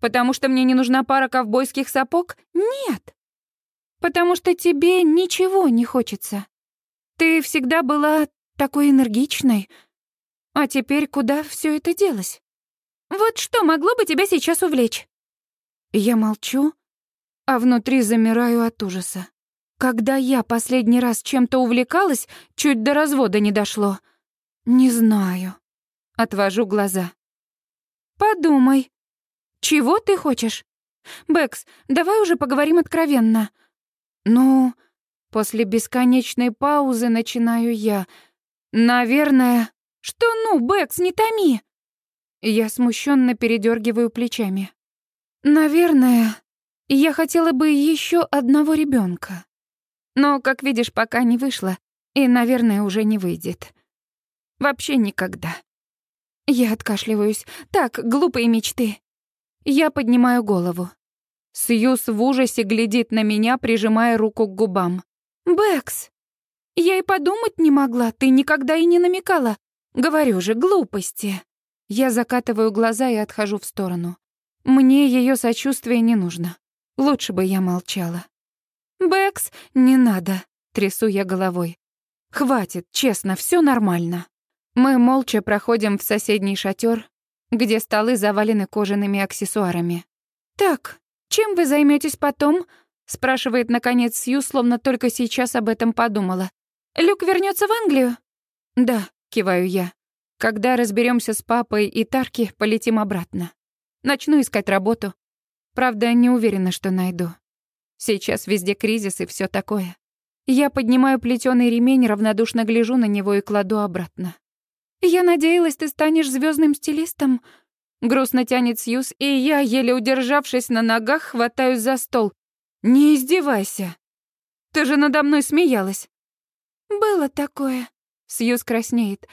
Потому что мне не нужна пара ковбойских сапог? Нет. Потому что тебе ничего не хочется. Ты всегда была такой энергичной, а теперь куда все это делось? Вот что могло бы тебя сейчас увлечь? Я молчу, а внутри замираю от ужаса. Когда я последний раз чем-то увлекалась, чуть до развода не дошло. Не знаю. Отвожу глаза. Подумай. Чего ты хочешь? Бэкс, давай уже поговорим откровенно. Ну, после бесконечной паузы начинаю я. Наверное, «Что ну, Бэкс, не томи!» Я смущенно передергиваю плечами. «Наверное, я хотела бы еще одного ребенка. Но, как видишь, пока не вышло, и, наверное, уже не выйдет. Вообще никогда». Я откашливаюсь. Так, глупые мечты. Я поднимаю голову. Сьюз в ужасе глядит на меня, прижимая руку к губам. «Бэкс, я и подумать не могла, ты никогда и не намекала. Говорю же, глупости. Я закатываю глаза и отхожу в сторону. Мне ее сочувствие не нужно. Лучше бы я молчала. «Бэкс, не надо», — трясу я головой. «Хватит, честно, все нормально». Мы молча проходим в соседний шатер, где столы завалены кожаными аксессуарами. «Так, чем вы займетесь потом?» — спрашивает, наконец, Сью, словно только сейчас об этом подумала. «Люк вернется в Англию?» «Да», киваю я. Когда разберемся с папой и Тарки, полетим обратно. Начну искать работу. Правда, не уверена, что найду. Сейчас везде кризис и все такое. Я поднимаю плетёный ремень, равнодушно гляжу на него и кладу обратно. «Я надеялась, ты станешь звездным стилистом», — грустно тянет Сьюз, и я, еле удержавшись на ногах, хватаюсь за стол. «Не издевайся. Ты же надо мной смеялась». «Было такое», Сьюз краснеет.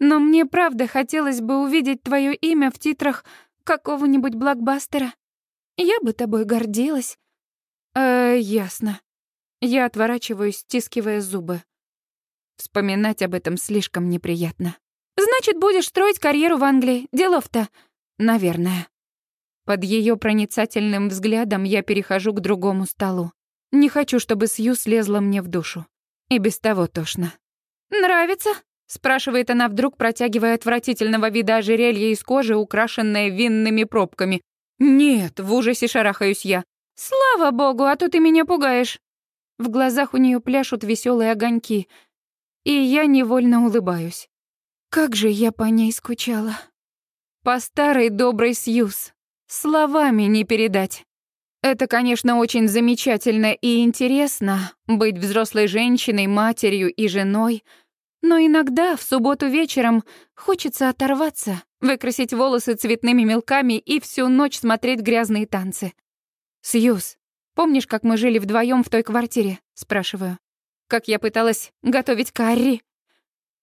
«Но мне правда хотелось бы увидеть твое имя в титрах какого-нибудь блокбастера. Я бы тобой гордилась». «Э, ясно». Я отворачиваюсь, стискивая зубы. Вспоминать об этом слишком неприятно. «Значит, будешь строить карьеру в Англии. Делов-то...» «Наверное». Под ее проницательным взглядом я перехожу к другому столу. Не хочу, чтобы Сью слезла мне в душу. И без того тошно. «Нравится?» — спрашивает она вдруг, протягивая отвратительного вида ожерелье из кожи, украшенное винными пробками. «Нет», — в ужасе шарахаюсь я. «Слава богу, а то ты меня пугаешь». В глазах у нее пляшут веселые огоньки, и я невольно улыбаюсь. Как же я по ней скучала. По старой доброй Сьюз. Словами не передать. Это, конечно, очень замечательно и интересно быть взрослой женщиной, матерью и женой, но иногда в субботу вечером хочется оторваться, выкрасить волосы цветными мелками и всю ночь смотреть грязные танцы. «Сьюз, помнишь, как мы жили вдвоем в той квартире?» — спрашиваю. «Как я пыталась готовить карри?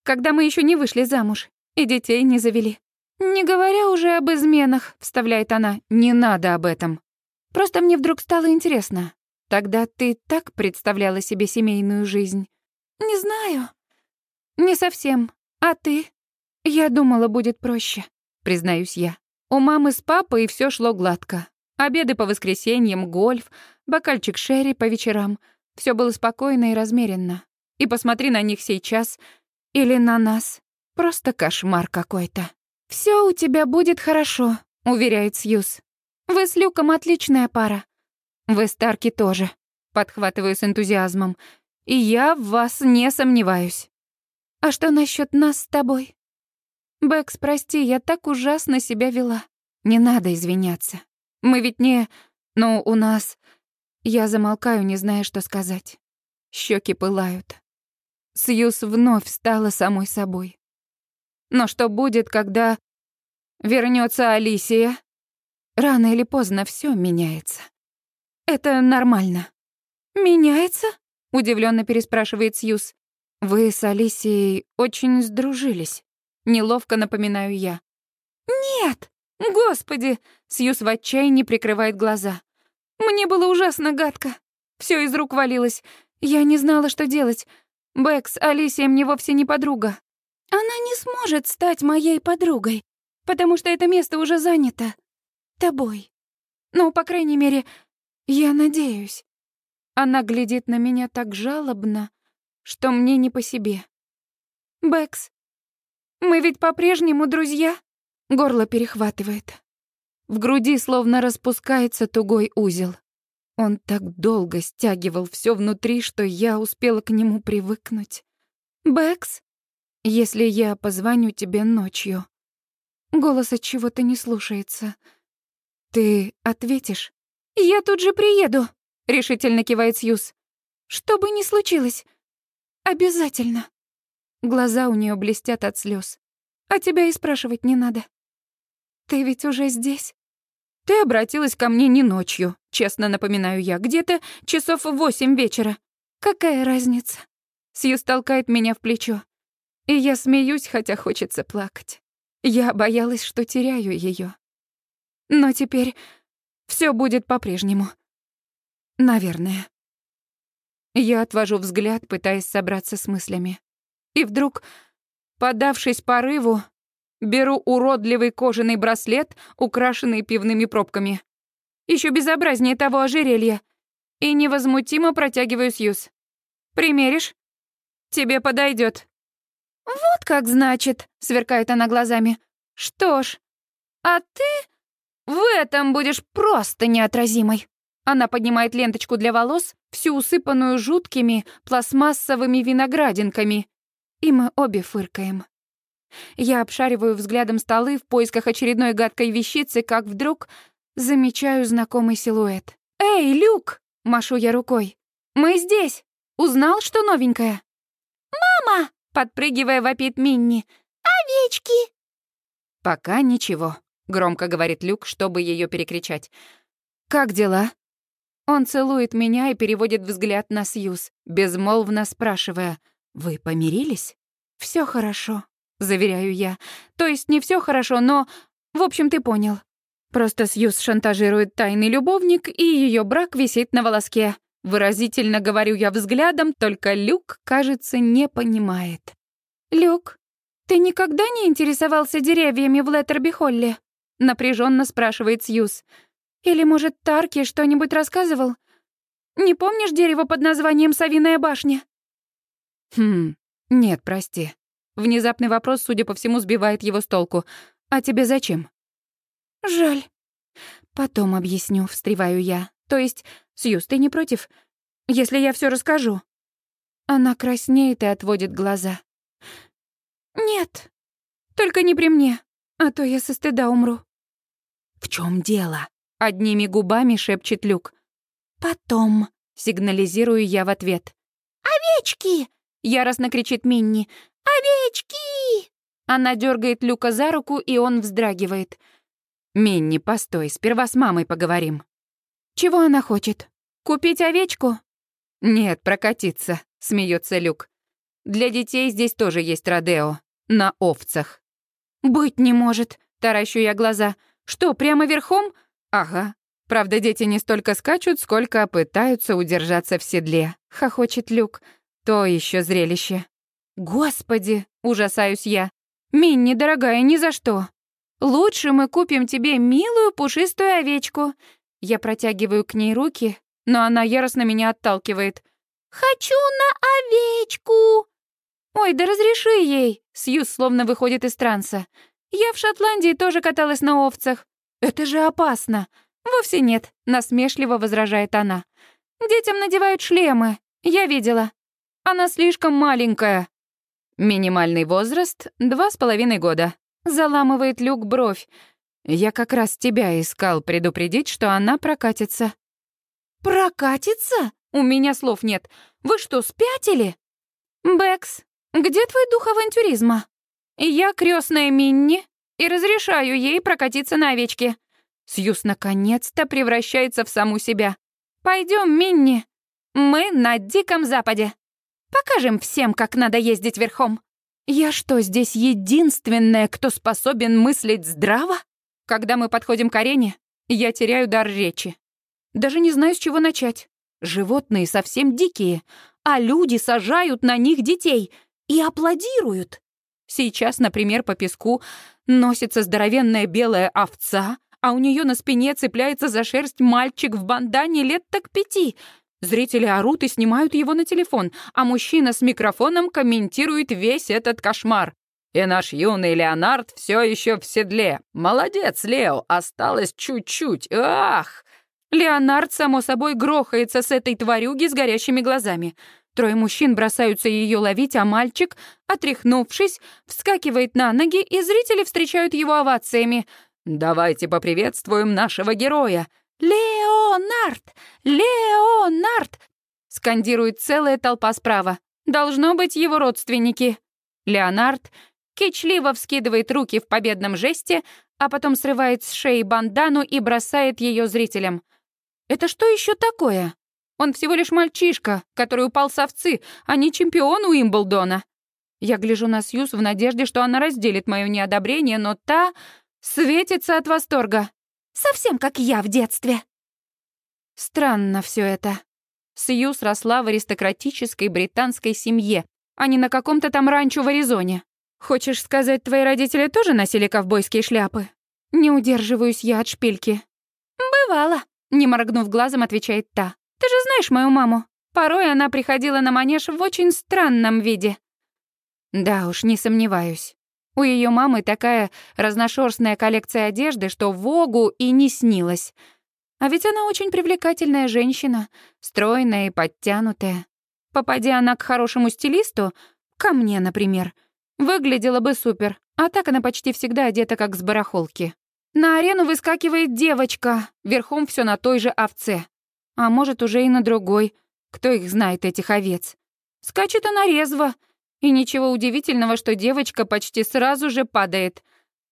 Когда мы еще не вышли замуж и детей не завели?» «Не говоря уже об изменах», — вставляет она. «Не надо об этом. Просто мне вдруг стало интересно. Тогда ты так представляла себе семейную жизнь?» «Не знаю. Не совсем. А ты?» «Я думала, будет проще», — признаюсь я. У мамы с папой все шло гладко. Обеды по воскресеньям, гольф, бокальчик шерри по вечерам. Все было спокойно и размеренно. И посмотри на них сейчас или на нас. Просто кошмар какой-то. Все у тебя будет хорошо», — уверяет Сьюз. «Вы с Люком отличная пара. Вы, Старки, тоже», — подхватываю с энтузиазмом. «И я в вас не сомневаюсь». «А что насчет нас с тобой?» «Бэкс, прости, я так ужасно себя вела. Не надо извиняться. Мы ведь не... Ну, у нас... Я замолкаю, не зная, что сказать. Щеки пылают. Сьюз вновь стала самой собой. Но что будет, когда вернется Алисия? Рано или поздно все меняется. Это нормально. Меняется? Удивленно переспрашивает Сьюз. Вы с Алисией очень сдружились. Неловко напоминаю я. Нет, «Господи!» — Сьюз в отчаянии прикрывает глаза. «Мне было ужасно гадко. Все из рук валилось. Я не знала, что делать. Бэкс, Алисия мне вовсе не подруга. Она не сможет стать моей подругой, потому что это место уже занято. Тобой. Ну, по крайней мере, я надеюсь». Она глядит на меня так жалобно, что мне не по себе. «Бэкс, мы ведь по-прежнему друзья?» Горло перехватывает. В груди словно распускается тугой узел. Он так долго стягивал все внутри, что я успела к нему привыкнуть. «Бэкс, если я позвоню тебе ночью...» Голос от чего-то не слушается. «Ты ответишь?» «Я тут же приеду», — решительно кивает Сьюз. «Что бы ни случилось, обязательно». Глаза у нее блестят от слез. А тебя и спрашивать не надо. Ты ведь уже здесь? Ты обратилась ко мне не ночью, честно напоминаю я, где-то часов в восемь вечера. Какая разница? Сью толкает меня в плечо. И я смеюсь, хотя хочется плакать. Я боялась, что теряю ее. Но теперь все будет по-прежнему. Наверное. Я отвожу взгляд, пытаясь собраться с мыслями. И вдруг, подавшись порыву, Беру уродливый кожаный браслет, украшенный пивными пробками. Еще безобразнее того ожерелья. И невозмутимо протягиваю Сьюз. «Примеришь? Тебе подойдет. «Вот как значит», — сверкает она глазами. «Что ж, а ты в этом будешь просто неотразимой». Она поднимает ленточку для волос, всю усыпанную жуткими пластмассовыми виноградинками. И мы обе фыркаем. Я обшариваю взглядом столы в поисках очередной гадкой вещицы, как вдруг замечаю знакомый силуэт. «Эй, Люк!» — машу я рукой. «Мы здесь! Узнал, что новенькое?» «Мама!» — подпрыгивая вопит Минни. «Овечки!» «Пока ничего», — громко говорит Люк, чтобы ее перекричать. «Как дела?» Он целует меня и переводит взгляд на Сьюз, безмолвно спрашивая, «Вы помирились?» Все хорошо», заверяю я. То есть не все хорошо, но... В общем, ты понял. Просто Сьюз шантажирует тайный любовник, и ее брак висит на волоске. Выразительно говорю я взглядом, только Люк, кажется, не понимает. «Люк, ты никогда не интересовался деревьями в Леттерби-Холле?» Напряженно спрашивает Сьюз. «Или, может, Тарки что-нибудь рассказывал? Не помнишь дерево под названием Савиная башня?» «Хм, нет, прости. Внезапный вопрос, судя по всему, сбивает его с толку. «А тебе зачем?» «Жаль». «Потом объясню», — встреваю я. «То есть, Сьюз, ты не против, если я все расскажу?» Она краснеет и отводит глаза. «Нет, только не при мне, а то я со стыда умру». «В чем дело?» — одними губами шепчет Люк. «Потом», — сигнализирую я в ответ. «Овечки!» — яростно кричит Минни. «Овечки!» Она дергает Люка за руку, и он вздрагивает. «Минни, постой, сперва с мамой поговорим». Чего она хочет? Купить овечку? Нет, прокатиться, смеется Люк. Для детей здесь тоже есть Родео. На овцах. Быть не может, таращу я глаза. Что, прямо верхом? Ага. Правда, дети не столько скачут, сколько пытаются удержаться в седле. Хохочет Люк. То еще зрелище. Господи, ужасаюсь я. Минни, дорогая, ни за что. Лучше мы купим тебе милую пушистую овечку. Я протягиваю к ней руки, но она яростно меня отталкивает. «Хочу на овечку!» «Ой, да разреши ей!» Сьюз словно выходит из транса. «Я в Шотландии тоже каталась на овцах. Это же опасно!» «Вовсе нет», — насмешливо возражает она. «Детям надевают шлемы. Я видела. Она слишком маленькая». «Минимальный возраст — два с половиной года», — заламывает Люк бровь. «Я как раз тебя искал предупредить, что она прокатится». «Прокатится? У меня слов нет. Вы что, спятили?» «Бэкс, где твой дух авантюризма?» «Я крестная Минни и разрешаю ей прокатиться на овечке». Сьюз наконец-то превращается в саму себя. Пойдем, Минни. Мы на Диком Западе. Покажем всем, как надо ездить верхом. Я что, здесь единственная, кто способен мыслить здраво? Когда мы подходим к арене, я теряю дар речи. Даже не знаю, с чего начать. Животные совсем дикие, а люди сажают на них детей и аплодируют. Сейчас, например, по песку носится здоровенная белая овца, а у нее на спине цепляется за шерсть мальчик в бандане лет так пяти. Зрители орут и снимают его на телефон, а мужчина с микрофоном комментирует весь этот кошмар. И наш юный Леонард все еще в седле. Молодец, Лео, осталось чуть-чуть. Ах! Леонард, само собой, грохается с этой тварюги с горящими глазами. Трое мужчин бросаются ее ловить, а мальчик, отряхнувшись, вскакивает на ноги, и зрители встречают его овациями. «Давайте поприветствуем нашего героя!» «Леонард! Леонард!» — скандирует целая толпа справа. Должно быть его родственники. Леонард кичливо вскидывает руки в победном жесте, а потом срывает с шеи бандану и бросает ее зрителям. Это что еще такое? Он всего лишь мальчишка, который упал с овцы, а не чемпион Уимблдона. Я гляжу на Сьюз в надежде, что она разделит мое неодобрение, но та светится от восторга. Совсем как я в детстве. Странно все это. Сьюз росла в аристократической британской семье, а не на каком-то там ранчо в Аризоне. Хочешь сказать, твои родители тоже носили ковбойские шляпы? Не удерживаюсь я от шпильки. Бывало, не моргнув глазом, отвечает та. Ты же знаешь мою маму. Порой она приходила на манеж в очень странном виде. Да уж, не сомневаюсь. У ее мамы такая разношерстная коллекция одежды, что Вогу и не снилось. А ведь она очень привлекательная женщина, стройная и подтянутая. Попадя она к хорошему стилисту, ко мне, например, выглядела бы супер, а так она почти всегда одета как с барахолки. На арену выскакивает девочка, верхом все на той же овце. А может, уже и на другой. Кто их знает, этих овец? Скачет она резво, и ничего удивительного, что девочка почти сразу же падает.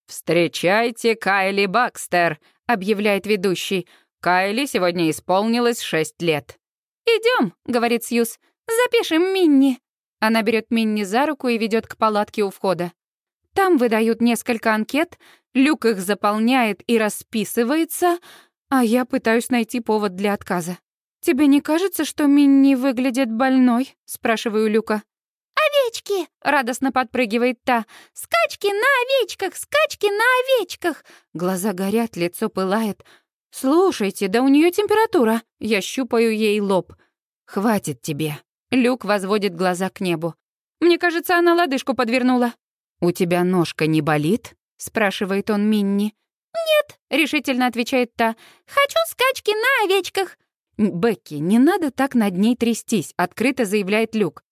«Встречайте Кайли Бакстер», — объявляет ведущий. «Кайли сегодня исполнилось шесть лет». Идем, говорит Сьюз, — «запишем Минни». Она берет Минни за руку и ведет к палатке у входа. Там выдают несколько анкет, Люк их заполняет и расписывается, а я пытаюсь найти повод для отказа. «Тебе не кажется, что Минни выглядит больной?» — спрашиваю Люка овечки!» — радостно подпрыгивает та. «Скачки на овечках! Скачки на овечках!» Глаза горят, лицо пылает. «Слушайте, да у нее температура!» Я щупаю ей лоб. «Хватит тебе!» Люк возводит глаза к небу. «Мне кажется, она лодыжку подвернула». «У тебя ножка не болит?» — спрашивает он Минни. «Нет», — решительно отвечает та. «Хочу скачки на овечках». «Бекки, не надо так над ней трястись», — открыто заявляет Люк.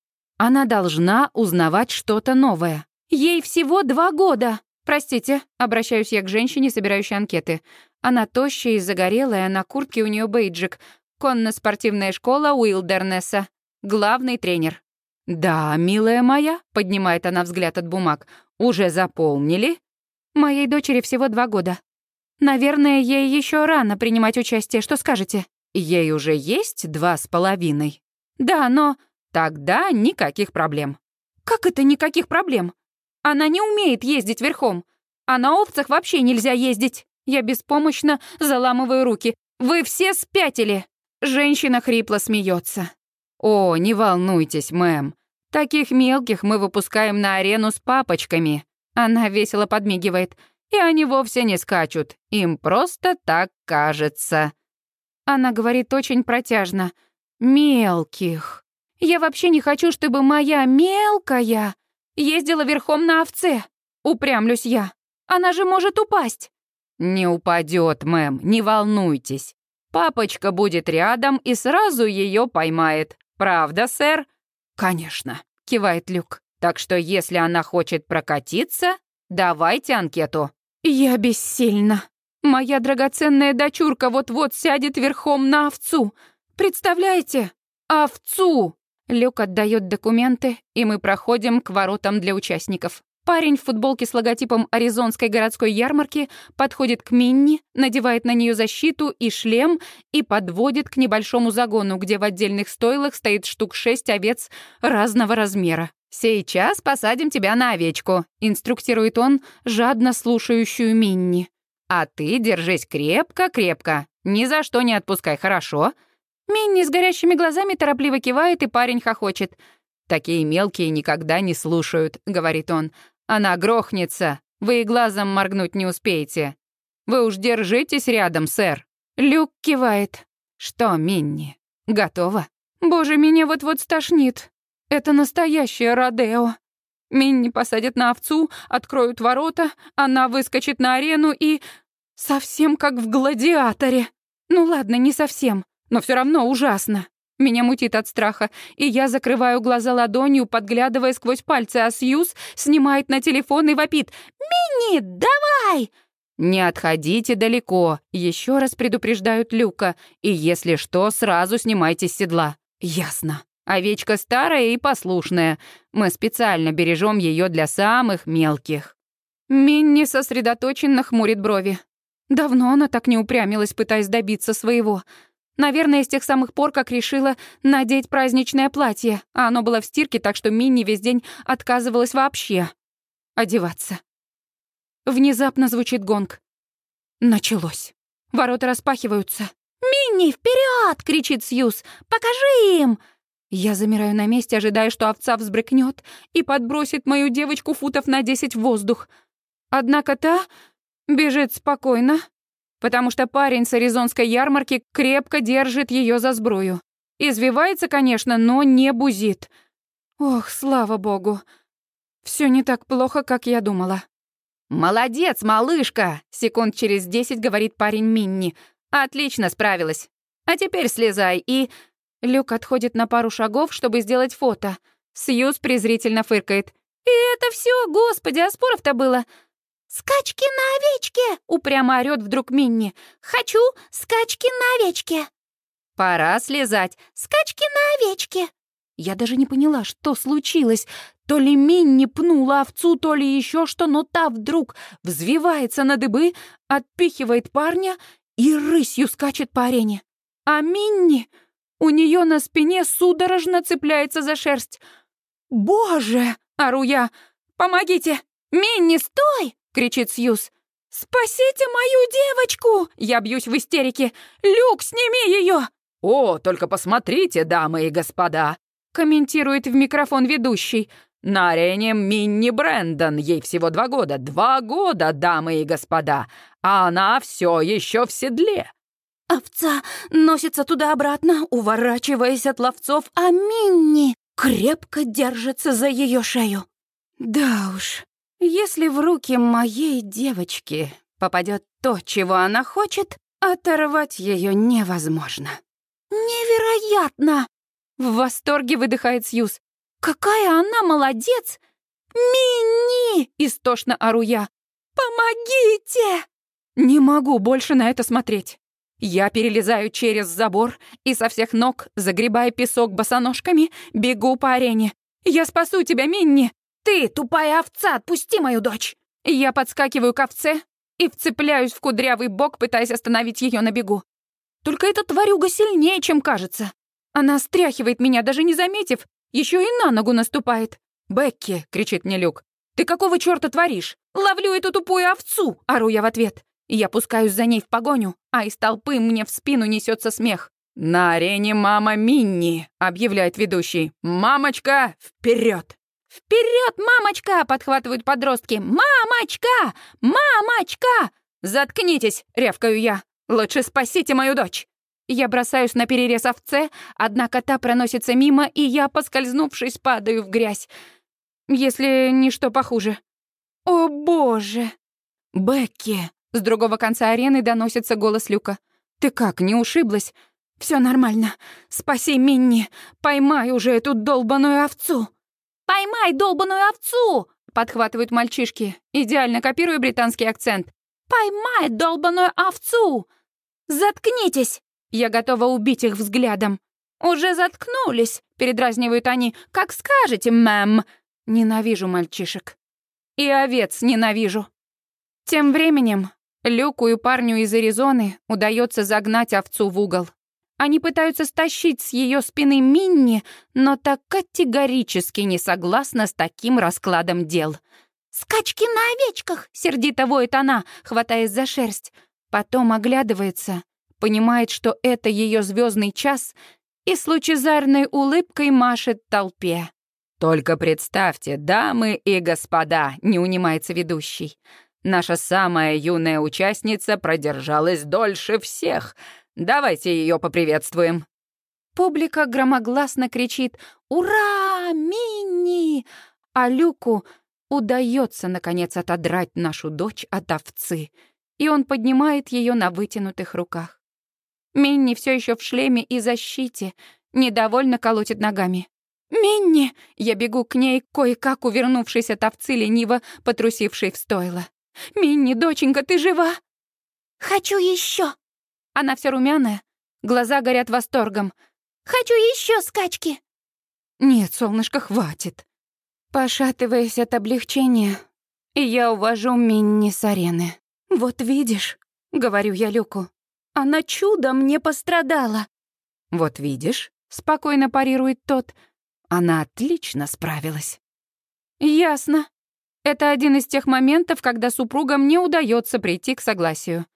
Она должна узнавать что-то новое. Ей всего два года. Простите, обращаюсь я к женщине, собирающей анкеты. Она тощая и загорелая, на куртке у нее бейджик. Конно-спортивная школа Уилдернесса. Главный тренер. «Да, милая моя», — поднимает она взгляд от бумаг, — «уже заполнили?» «Моей дочери всего два года. Наверное, ей еще рано принимать участие, что скажете?» Ей уже есть два с половиной? Да, но... Тогда никаких проблем. Как это никаких проблем? Она не умеет ездить верхом. А на овцах вообще нельзя ездить. Я беспомощно заламываю руки. Вы все спятили. Женщина хрипло смеется. О, не волнуйтесь, мэм. Таких мелких мы выпускаем на арену с папочками. Она весело подмигивает. И они вовсе не скачут. Им просто так кажется. Она говорит очень протяжно. «Мелких. Я вообще не хочу, чтобы моя мелкая ездила верхом на овце. Упрямлюсь я. Она же может упасть». «Не упадет, мэм, не волнуйтесь. Папочка будет рядом и сразу ее поймает. Правда, сэр?» «Конечно», — кивает Люк. «Так что если она хочет прокатиться, давайте анкету». «Я бессильна. Моя драгоценная дочурка вот-вот сядет верхом на овцу. Представляете? Овцу!» Люк отдает документы, и мы проходим к воротам для участников. Парень в футболке с логотипом Аризонской городской ярмарки подходит к Минни, надевает на нее защиту и шлем и подводит к небольшому загону, где в отдельных стойлах стоит штук шесть овец разного размера. «Сейчас посадим тебя на овечку», — инструктирует он, жадно слушающую Минни. А ты держись крепко-крепко. Ни за что не отпускай, хорошо?» Минни с горящими глазами торопливо кивает, и парень хохочет. «Такие мелкие никогда не слушают», — говорит он. «Она грохнется. Вы и глазом моргнуть не успеете. Вы уж держитесь рядом, сэр». Люк кивает. «Что, Минни, готова?» «Боже, меня вот-вот стошнит. Это настоящее Родео». Минни посадят на овцу, откроют ворота, она выскочит на арену и... Совсем как в «Гладиаторе». Ну ладно, не совсем, но все равно ужасно. Меня мутит от страха, и я закрываю глаза ладонью, подглядывая сквозь пальцы, а Сьюз снимает на телефон и вопит. «Минни, давай!» «Не отходите далеко», — еще раз предупреждают Люка, «и если что, сразу снимайте с седла». «Ясно. Овечка старая и послушная. Мы специально бережем ее для самых мелких». Минни сосредоточенно хмурит брови. Давно она так не упрямилась, пытаясь добиться своего. Наверное, с тех самых пор, как решила надеть праздничное платье, а оно было в стирке, так что Минни весь день отказывалась вообще одеваться. Внезапно звучит гонг. Началось. Ворота распахиваются. «Минни, вперед! кричит Сьюз. «Покажи им!» Я замираю на месте, ожидая, что овца взбрыкнет и подбросит мою девочку футов на десять в воздух. Однако та Бежит спокойно, потому что парень с аризонской ярмарки крепко держит ее за сбрую. Извивается, конечно, но не бузит. Ох, слава богу. Все не так плохо, как я думала. «Молодец, малышка!» — секунд через десять говорит парень Минни. «Отлично справилась. А теперь слезай и...» Люк отходит на пару шагов, чтобы сделать фото. Сьюз презрительно фыркает. «И это все, господи, а споров-то было. «Скачки на овечке!» — упрямо орёт вдруг Минни. «Хочу скачки на овечке!» «Пора слезать!» «Скачки на овечке!» Я даже не поняла, что случилось. То ли Минни пнула овцу, то ли еще что, но та вдруг взвивается на дыбы, отпихивает парня и рысью скачет по арене. А Минни у нее на спине судорожно цепляется за шерсть. «Боже!» — ору я. «Помогите! Минни, стой!» — кричит Сьюз. «Спасите мою девочку!» Я бьюсь в истерике. «Люк, сними ее!» «О, только посмотрите, дамы и господа!» Комментирует в микрофон ведущий. «На арене Минни Брэндон. Ей всего два года. Два года, дамы и господа. А она все еще в седле». Овца носится туда-обратно, уворачиваясь от ловцов, а Минни крепко держится за ее шею. Да уж, если в руки моей девочки попадет то, чего она хочет, оторвать ее невозможно. «Невероятно!» — в восторге выдыхает Сьюз. «Какая она молодец! Мини!» — истошно ору я. «Помогите!» Не могу больше на это смотреть. Я перелезаю через забор и со всех ног, загребая песок босоножками, бегу по арене. «Я спасу тебя, Минни! «Ты, тупая овца, отпусти мою дочь!» Я подскакиваю к овце и вцепляюсь в кудрявый бок, пытаясь остановить ее на бегу. Только эта тварюга сильнее, чем кажется. Она стряхивает меня, даже не заметив, еще и на ногу наступает. «Бекки!» — кричит мне Люк. «Ты какого чёрта творишь? Ловлю эту тупую овцу!» — ору я в ответ. Я пускаюсь за ней в погоню, а из толпы мне в спину несется смех. «На арене мама Минни!» — объявляет ведущий. «Мамочка, вперед! «Вперед, мамочка!» — подхватывают подростки. «Мамочка! Мамочка!» «Заткнитесь!» — рявкаю я. «Лучше спасите мою дочь!» Я бросаюсь на перерез овце, однако та проносится мимо, и я, поскользнувшись, падаю в грязь. Если не что похуже. «О, боже!» «Бекки!» — с другого конца арены доносится голос Люка. «Ты как, не ушиблась?» Все нормально. Спаси Минни. Поймай уже эту долбаную овцу!» «Поймай долбаную овцу!» — подхватывают мальчишки, идеально копируя британский акцент. «Поймай долбаную овцу!» «Заткнитесь!» Я готова убить их взглядом. «Уже заткнулись!» — передразнивают они. «Как скажете, мэм!» Ненавижу мальчишек. И овец ненавижу. Тем временем Люку и парню из Аризоны удается загнать овцу в угол. Они пытаются стащить с ее спины Минни, но так категорически не согласна с таким раскладом дел. «Скачки на овечках!» — сердито воет она, хватаясь за шерсть. Потом оглядывается, понимает, что это ее звездный час, и с лучезарной улыбкой машет толпе. «Только представьте, дамы и господа», — не унимается ведущий. «Наша самая юная участница продержалась дольше всех», Давайте ее поприветствуем». Публика громогласно кричит «Ура! Минни!» А Люку удается, наконец, отодрать нашу дочь от овцы, и он поднимает ее на вытянутых руках. Минни все еще в шлеме и защите, недовольно колотит ногами. «Минни!» — я бегу к ней, кое-как увернувшись от овцы, лениво потрусившей в стойло. «Минни, доченька, ты жива?» «Хочу еще!» Она вся румяная, глаза горят восторгом. «Хочу еще скачки!» «Нет, солнышко, хватит!» Пошатываясь от облегчения, я увожу Минни с арены. «Вот видишь», — говорю я Люку, — «она чудом не пострадала». «Вот видишь», — спокойно парирует тот, — «она отлично справилась». «Ясно. Это один из тех моментов, когда супругам не удается прийти к согласию.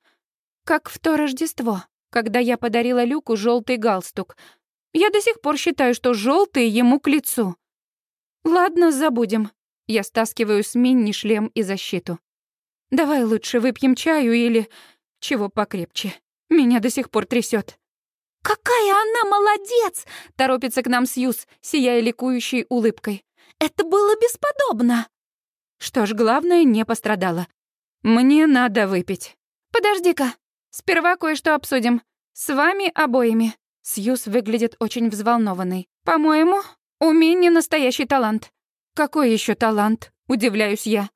Как в то Рождество, когда я подарила Люку желтый галстук. Я до сих пор считаю, что желтый ему к лицу. Ладно, забудем. Я стаскиваю с Минни шлем и защиту. Давай лучше выпьем чаю или чего покрепче. Меня до сих пор трясет. «Какая она молодец!» — торопится к нам Сьюз, сияя ликующей улыбкой. «Это было бесподобно!» Что ж, главное, не пострадала. Мне надо выпить. «Подожди-ка!» Сперва кое-что обсудим. С вами обоими». Сьюз выглядит очень взволнованной. «По-моему, у Минни настоящий талант». «Какой еще талант?» — удивляюсь я.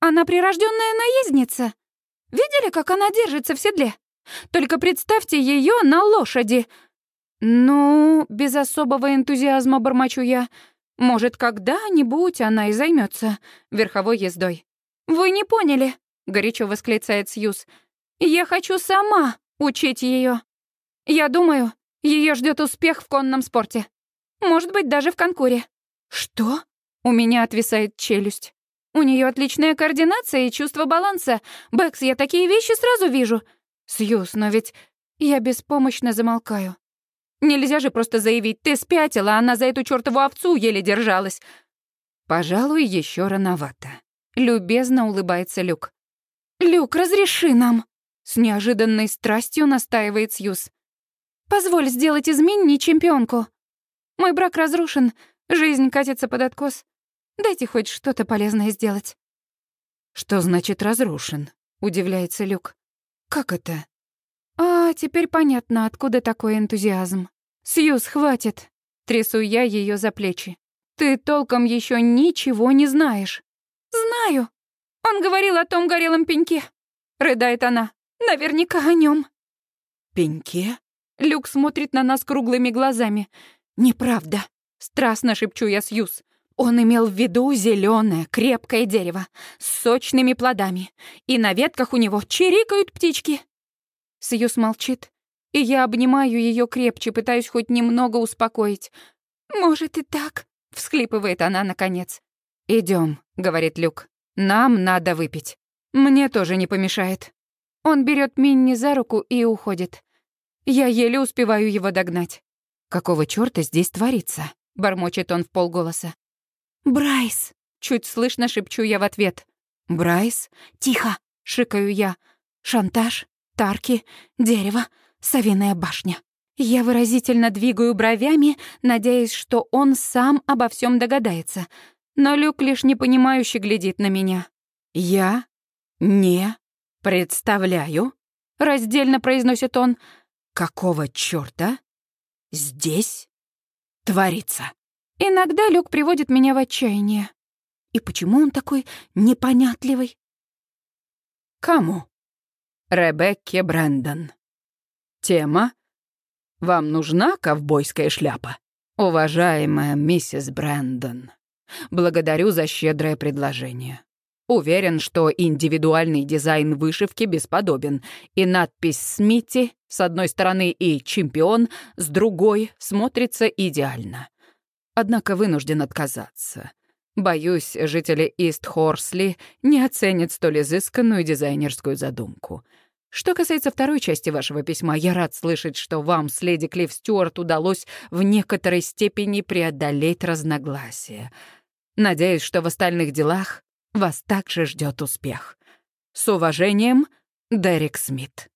«Она прирожденная наездница. Видели, как она держится в седле? Только представьте ее на лошади». «Ну, без особого энтузиазма бормочу я. Может, когда-нибудь она и займется верховой ездой». «Вы не поняли», — горячо восклицает Сьюз. Я хочу сама учить ее. Я думаю, ее ждет успех в конном спорте. Может быть, даже в конкуре. Что? У меня отвисает челюсть. У нее отличная координация и чувство баланса. Бэкс, я такие вещи сразу вижу. Сьюз, но ведь я беспомощно замолкаю. Нельзя же просто заявить, ты спятила, она за эту чёртову овцу еле держалась. Пожалуй, еще рановато. Любезно улыбается Люк. Люк, разреши нам. С неожиданной страстью настаивает Сьюз. «Позволь сделать из Минни чемпионку. Мой брак разрушен, жизнь катится под откос. Дайте хоть что-то полезное сделать». «Что значит разрушен?» — удивляется Люк. «Как это?» «А, теперь понятно, откуда такой энтузиазм. Сьюз, хватит!» Трясу я ее за плечи. «Ты толком еще ничего не знаешь». «Знаю. Он говорил о том горелом пеньке», — рыдает она. Наверняка о нем. «Пеньке?» Люк смотрит на нас круглыми глазами. «Неправда», — страстно шепчу я Сьюз. Он имел в виду зеленое, крепкое дерево с сочными плодами, и на ветках у него чирикают птички. Сьюз молчит, и я обнимаю ее крепче, пытаюсь хоть немного успокоить. «Может и так», — всхлипывает она наконец. Идем, говорит Люк. «Нам надо выпить. Мне тоже не помешает». Он берет Минни за руку и уходит. Я еле успеваю его догнать. «Какого чёрта здесь творится?» — бормочет он в полголоса. «Брайс!» — чуть слышно шепчу я в ответ. «Брайс?» «Тихо!» — шикаю я. «Шантаж, тарки, дерево, совиная башня». Я выразительно двигаю бровями, надеясь, что он сам обо всем догадается. Но Люк лишь непонимающе глядит на меня. «Я не представляю», — раздельно произносит он, «какого чёрта здесь творится». Иногда Люк приводит меня в отчаяние. И почему он такой непонятливый? Кому? Ребекке Брэндон. Тема «Вам нужна ковбойская шляпа?» Уважаемая миссис Брэндон, благодарю за щедрое предложение. Уверен, что индивидуальный дизайн вышивки бесподобен, и надпись «Смити» с одной стороны и «Чемпион» с другой смотрится идеально. Однако вынужден отказаться. Боюсь, жители Ист-Хорсли не оценят столь изысканную дизайнерскую задумку. Что касается второй части вашего письма, я рад слышать, что вам с леди Клифф Стюарт удалось в некоторой степени преодолеть разногласия. Надеюсь, что в остальных делах вас также ждет успех. С уважением, Дерек Смит.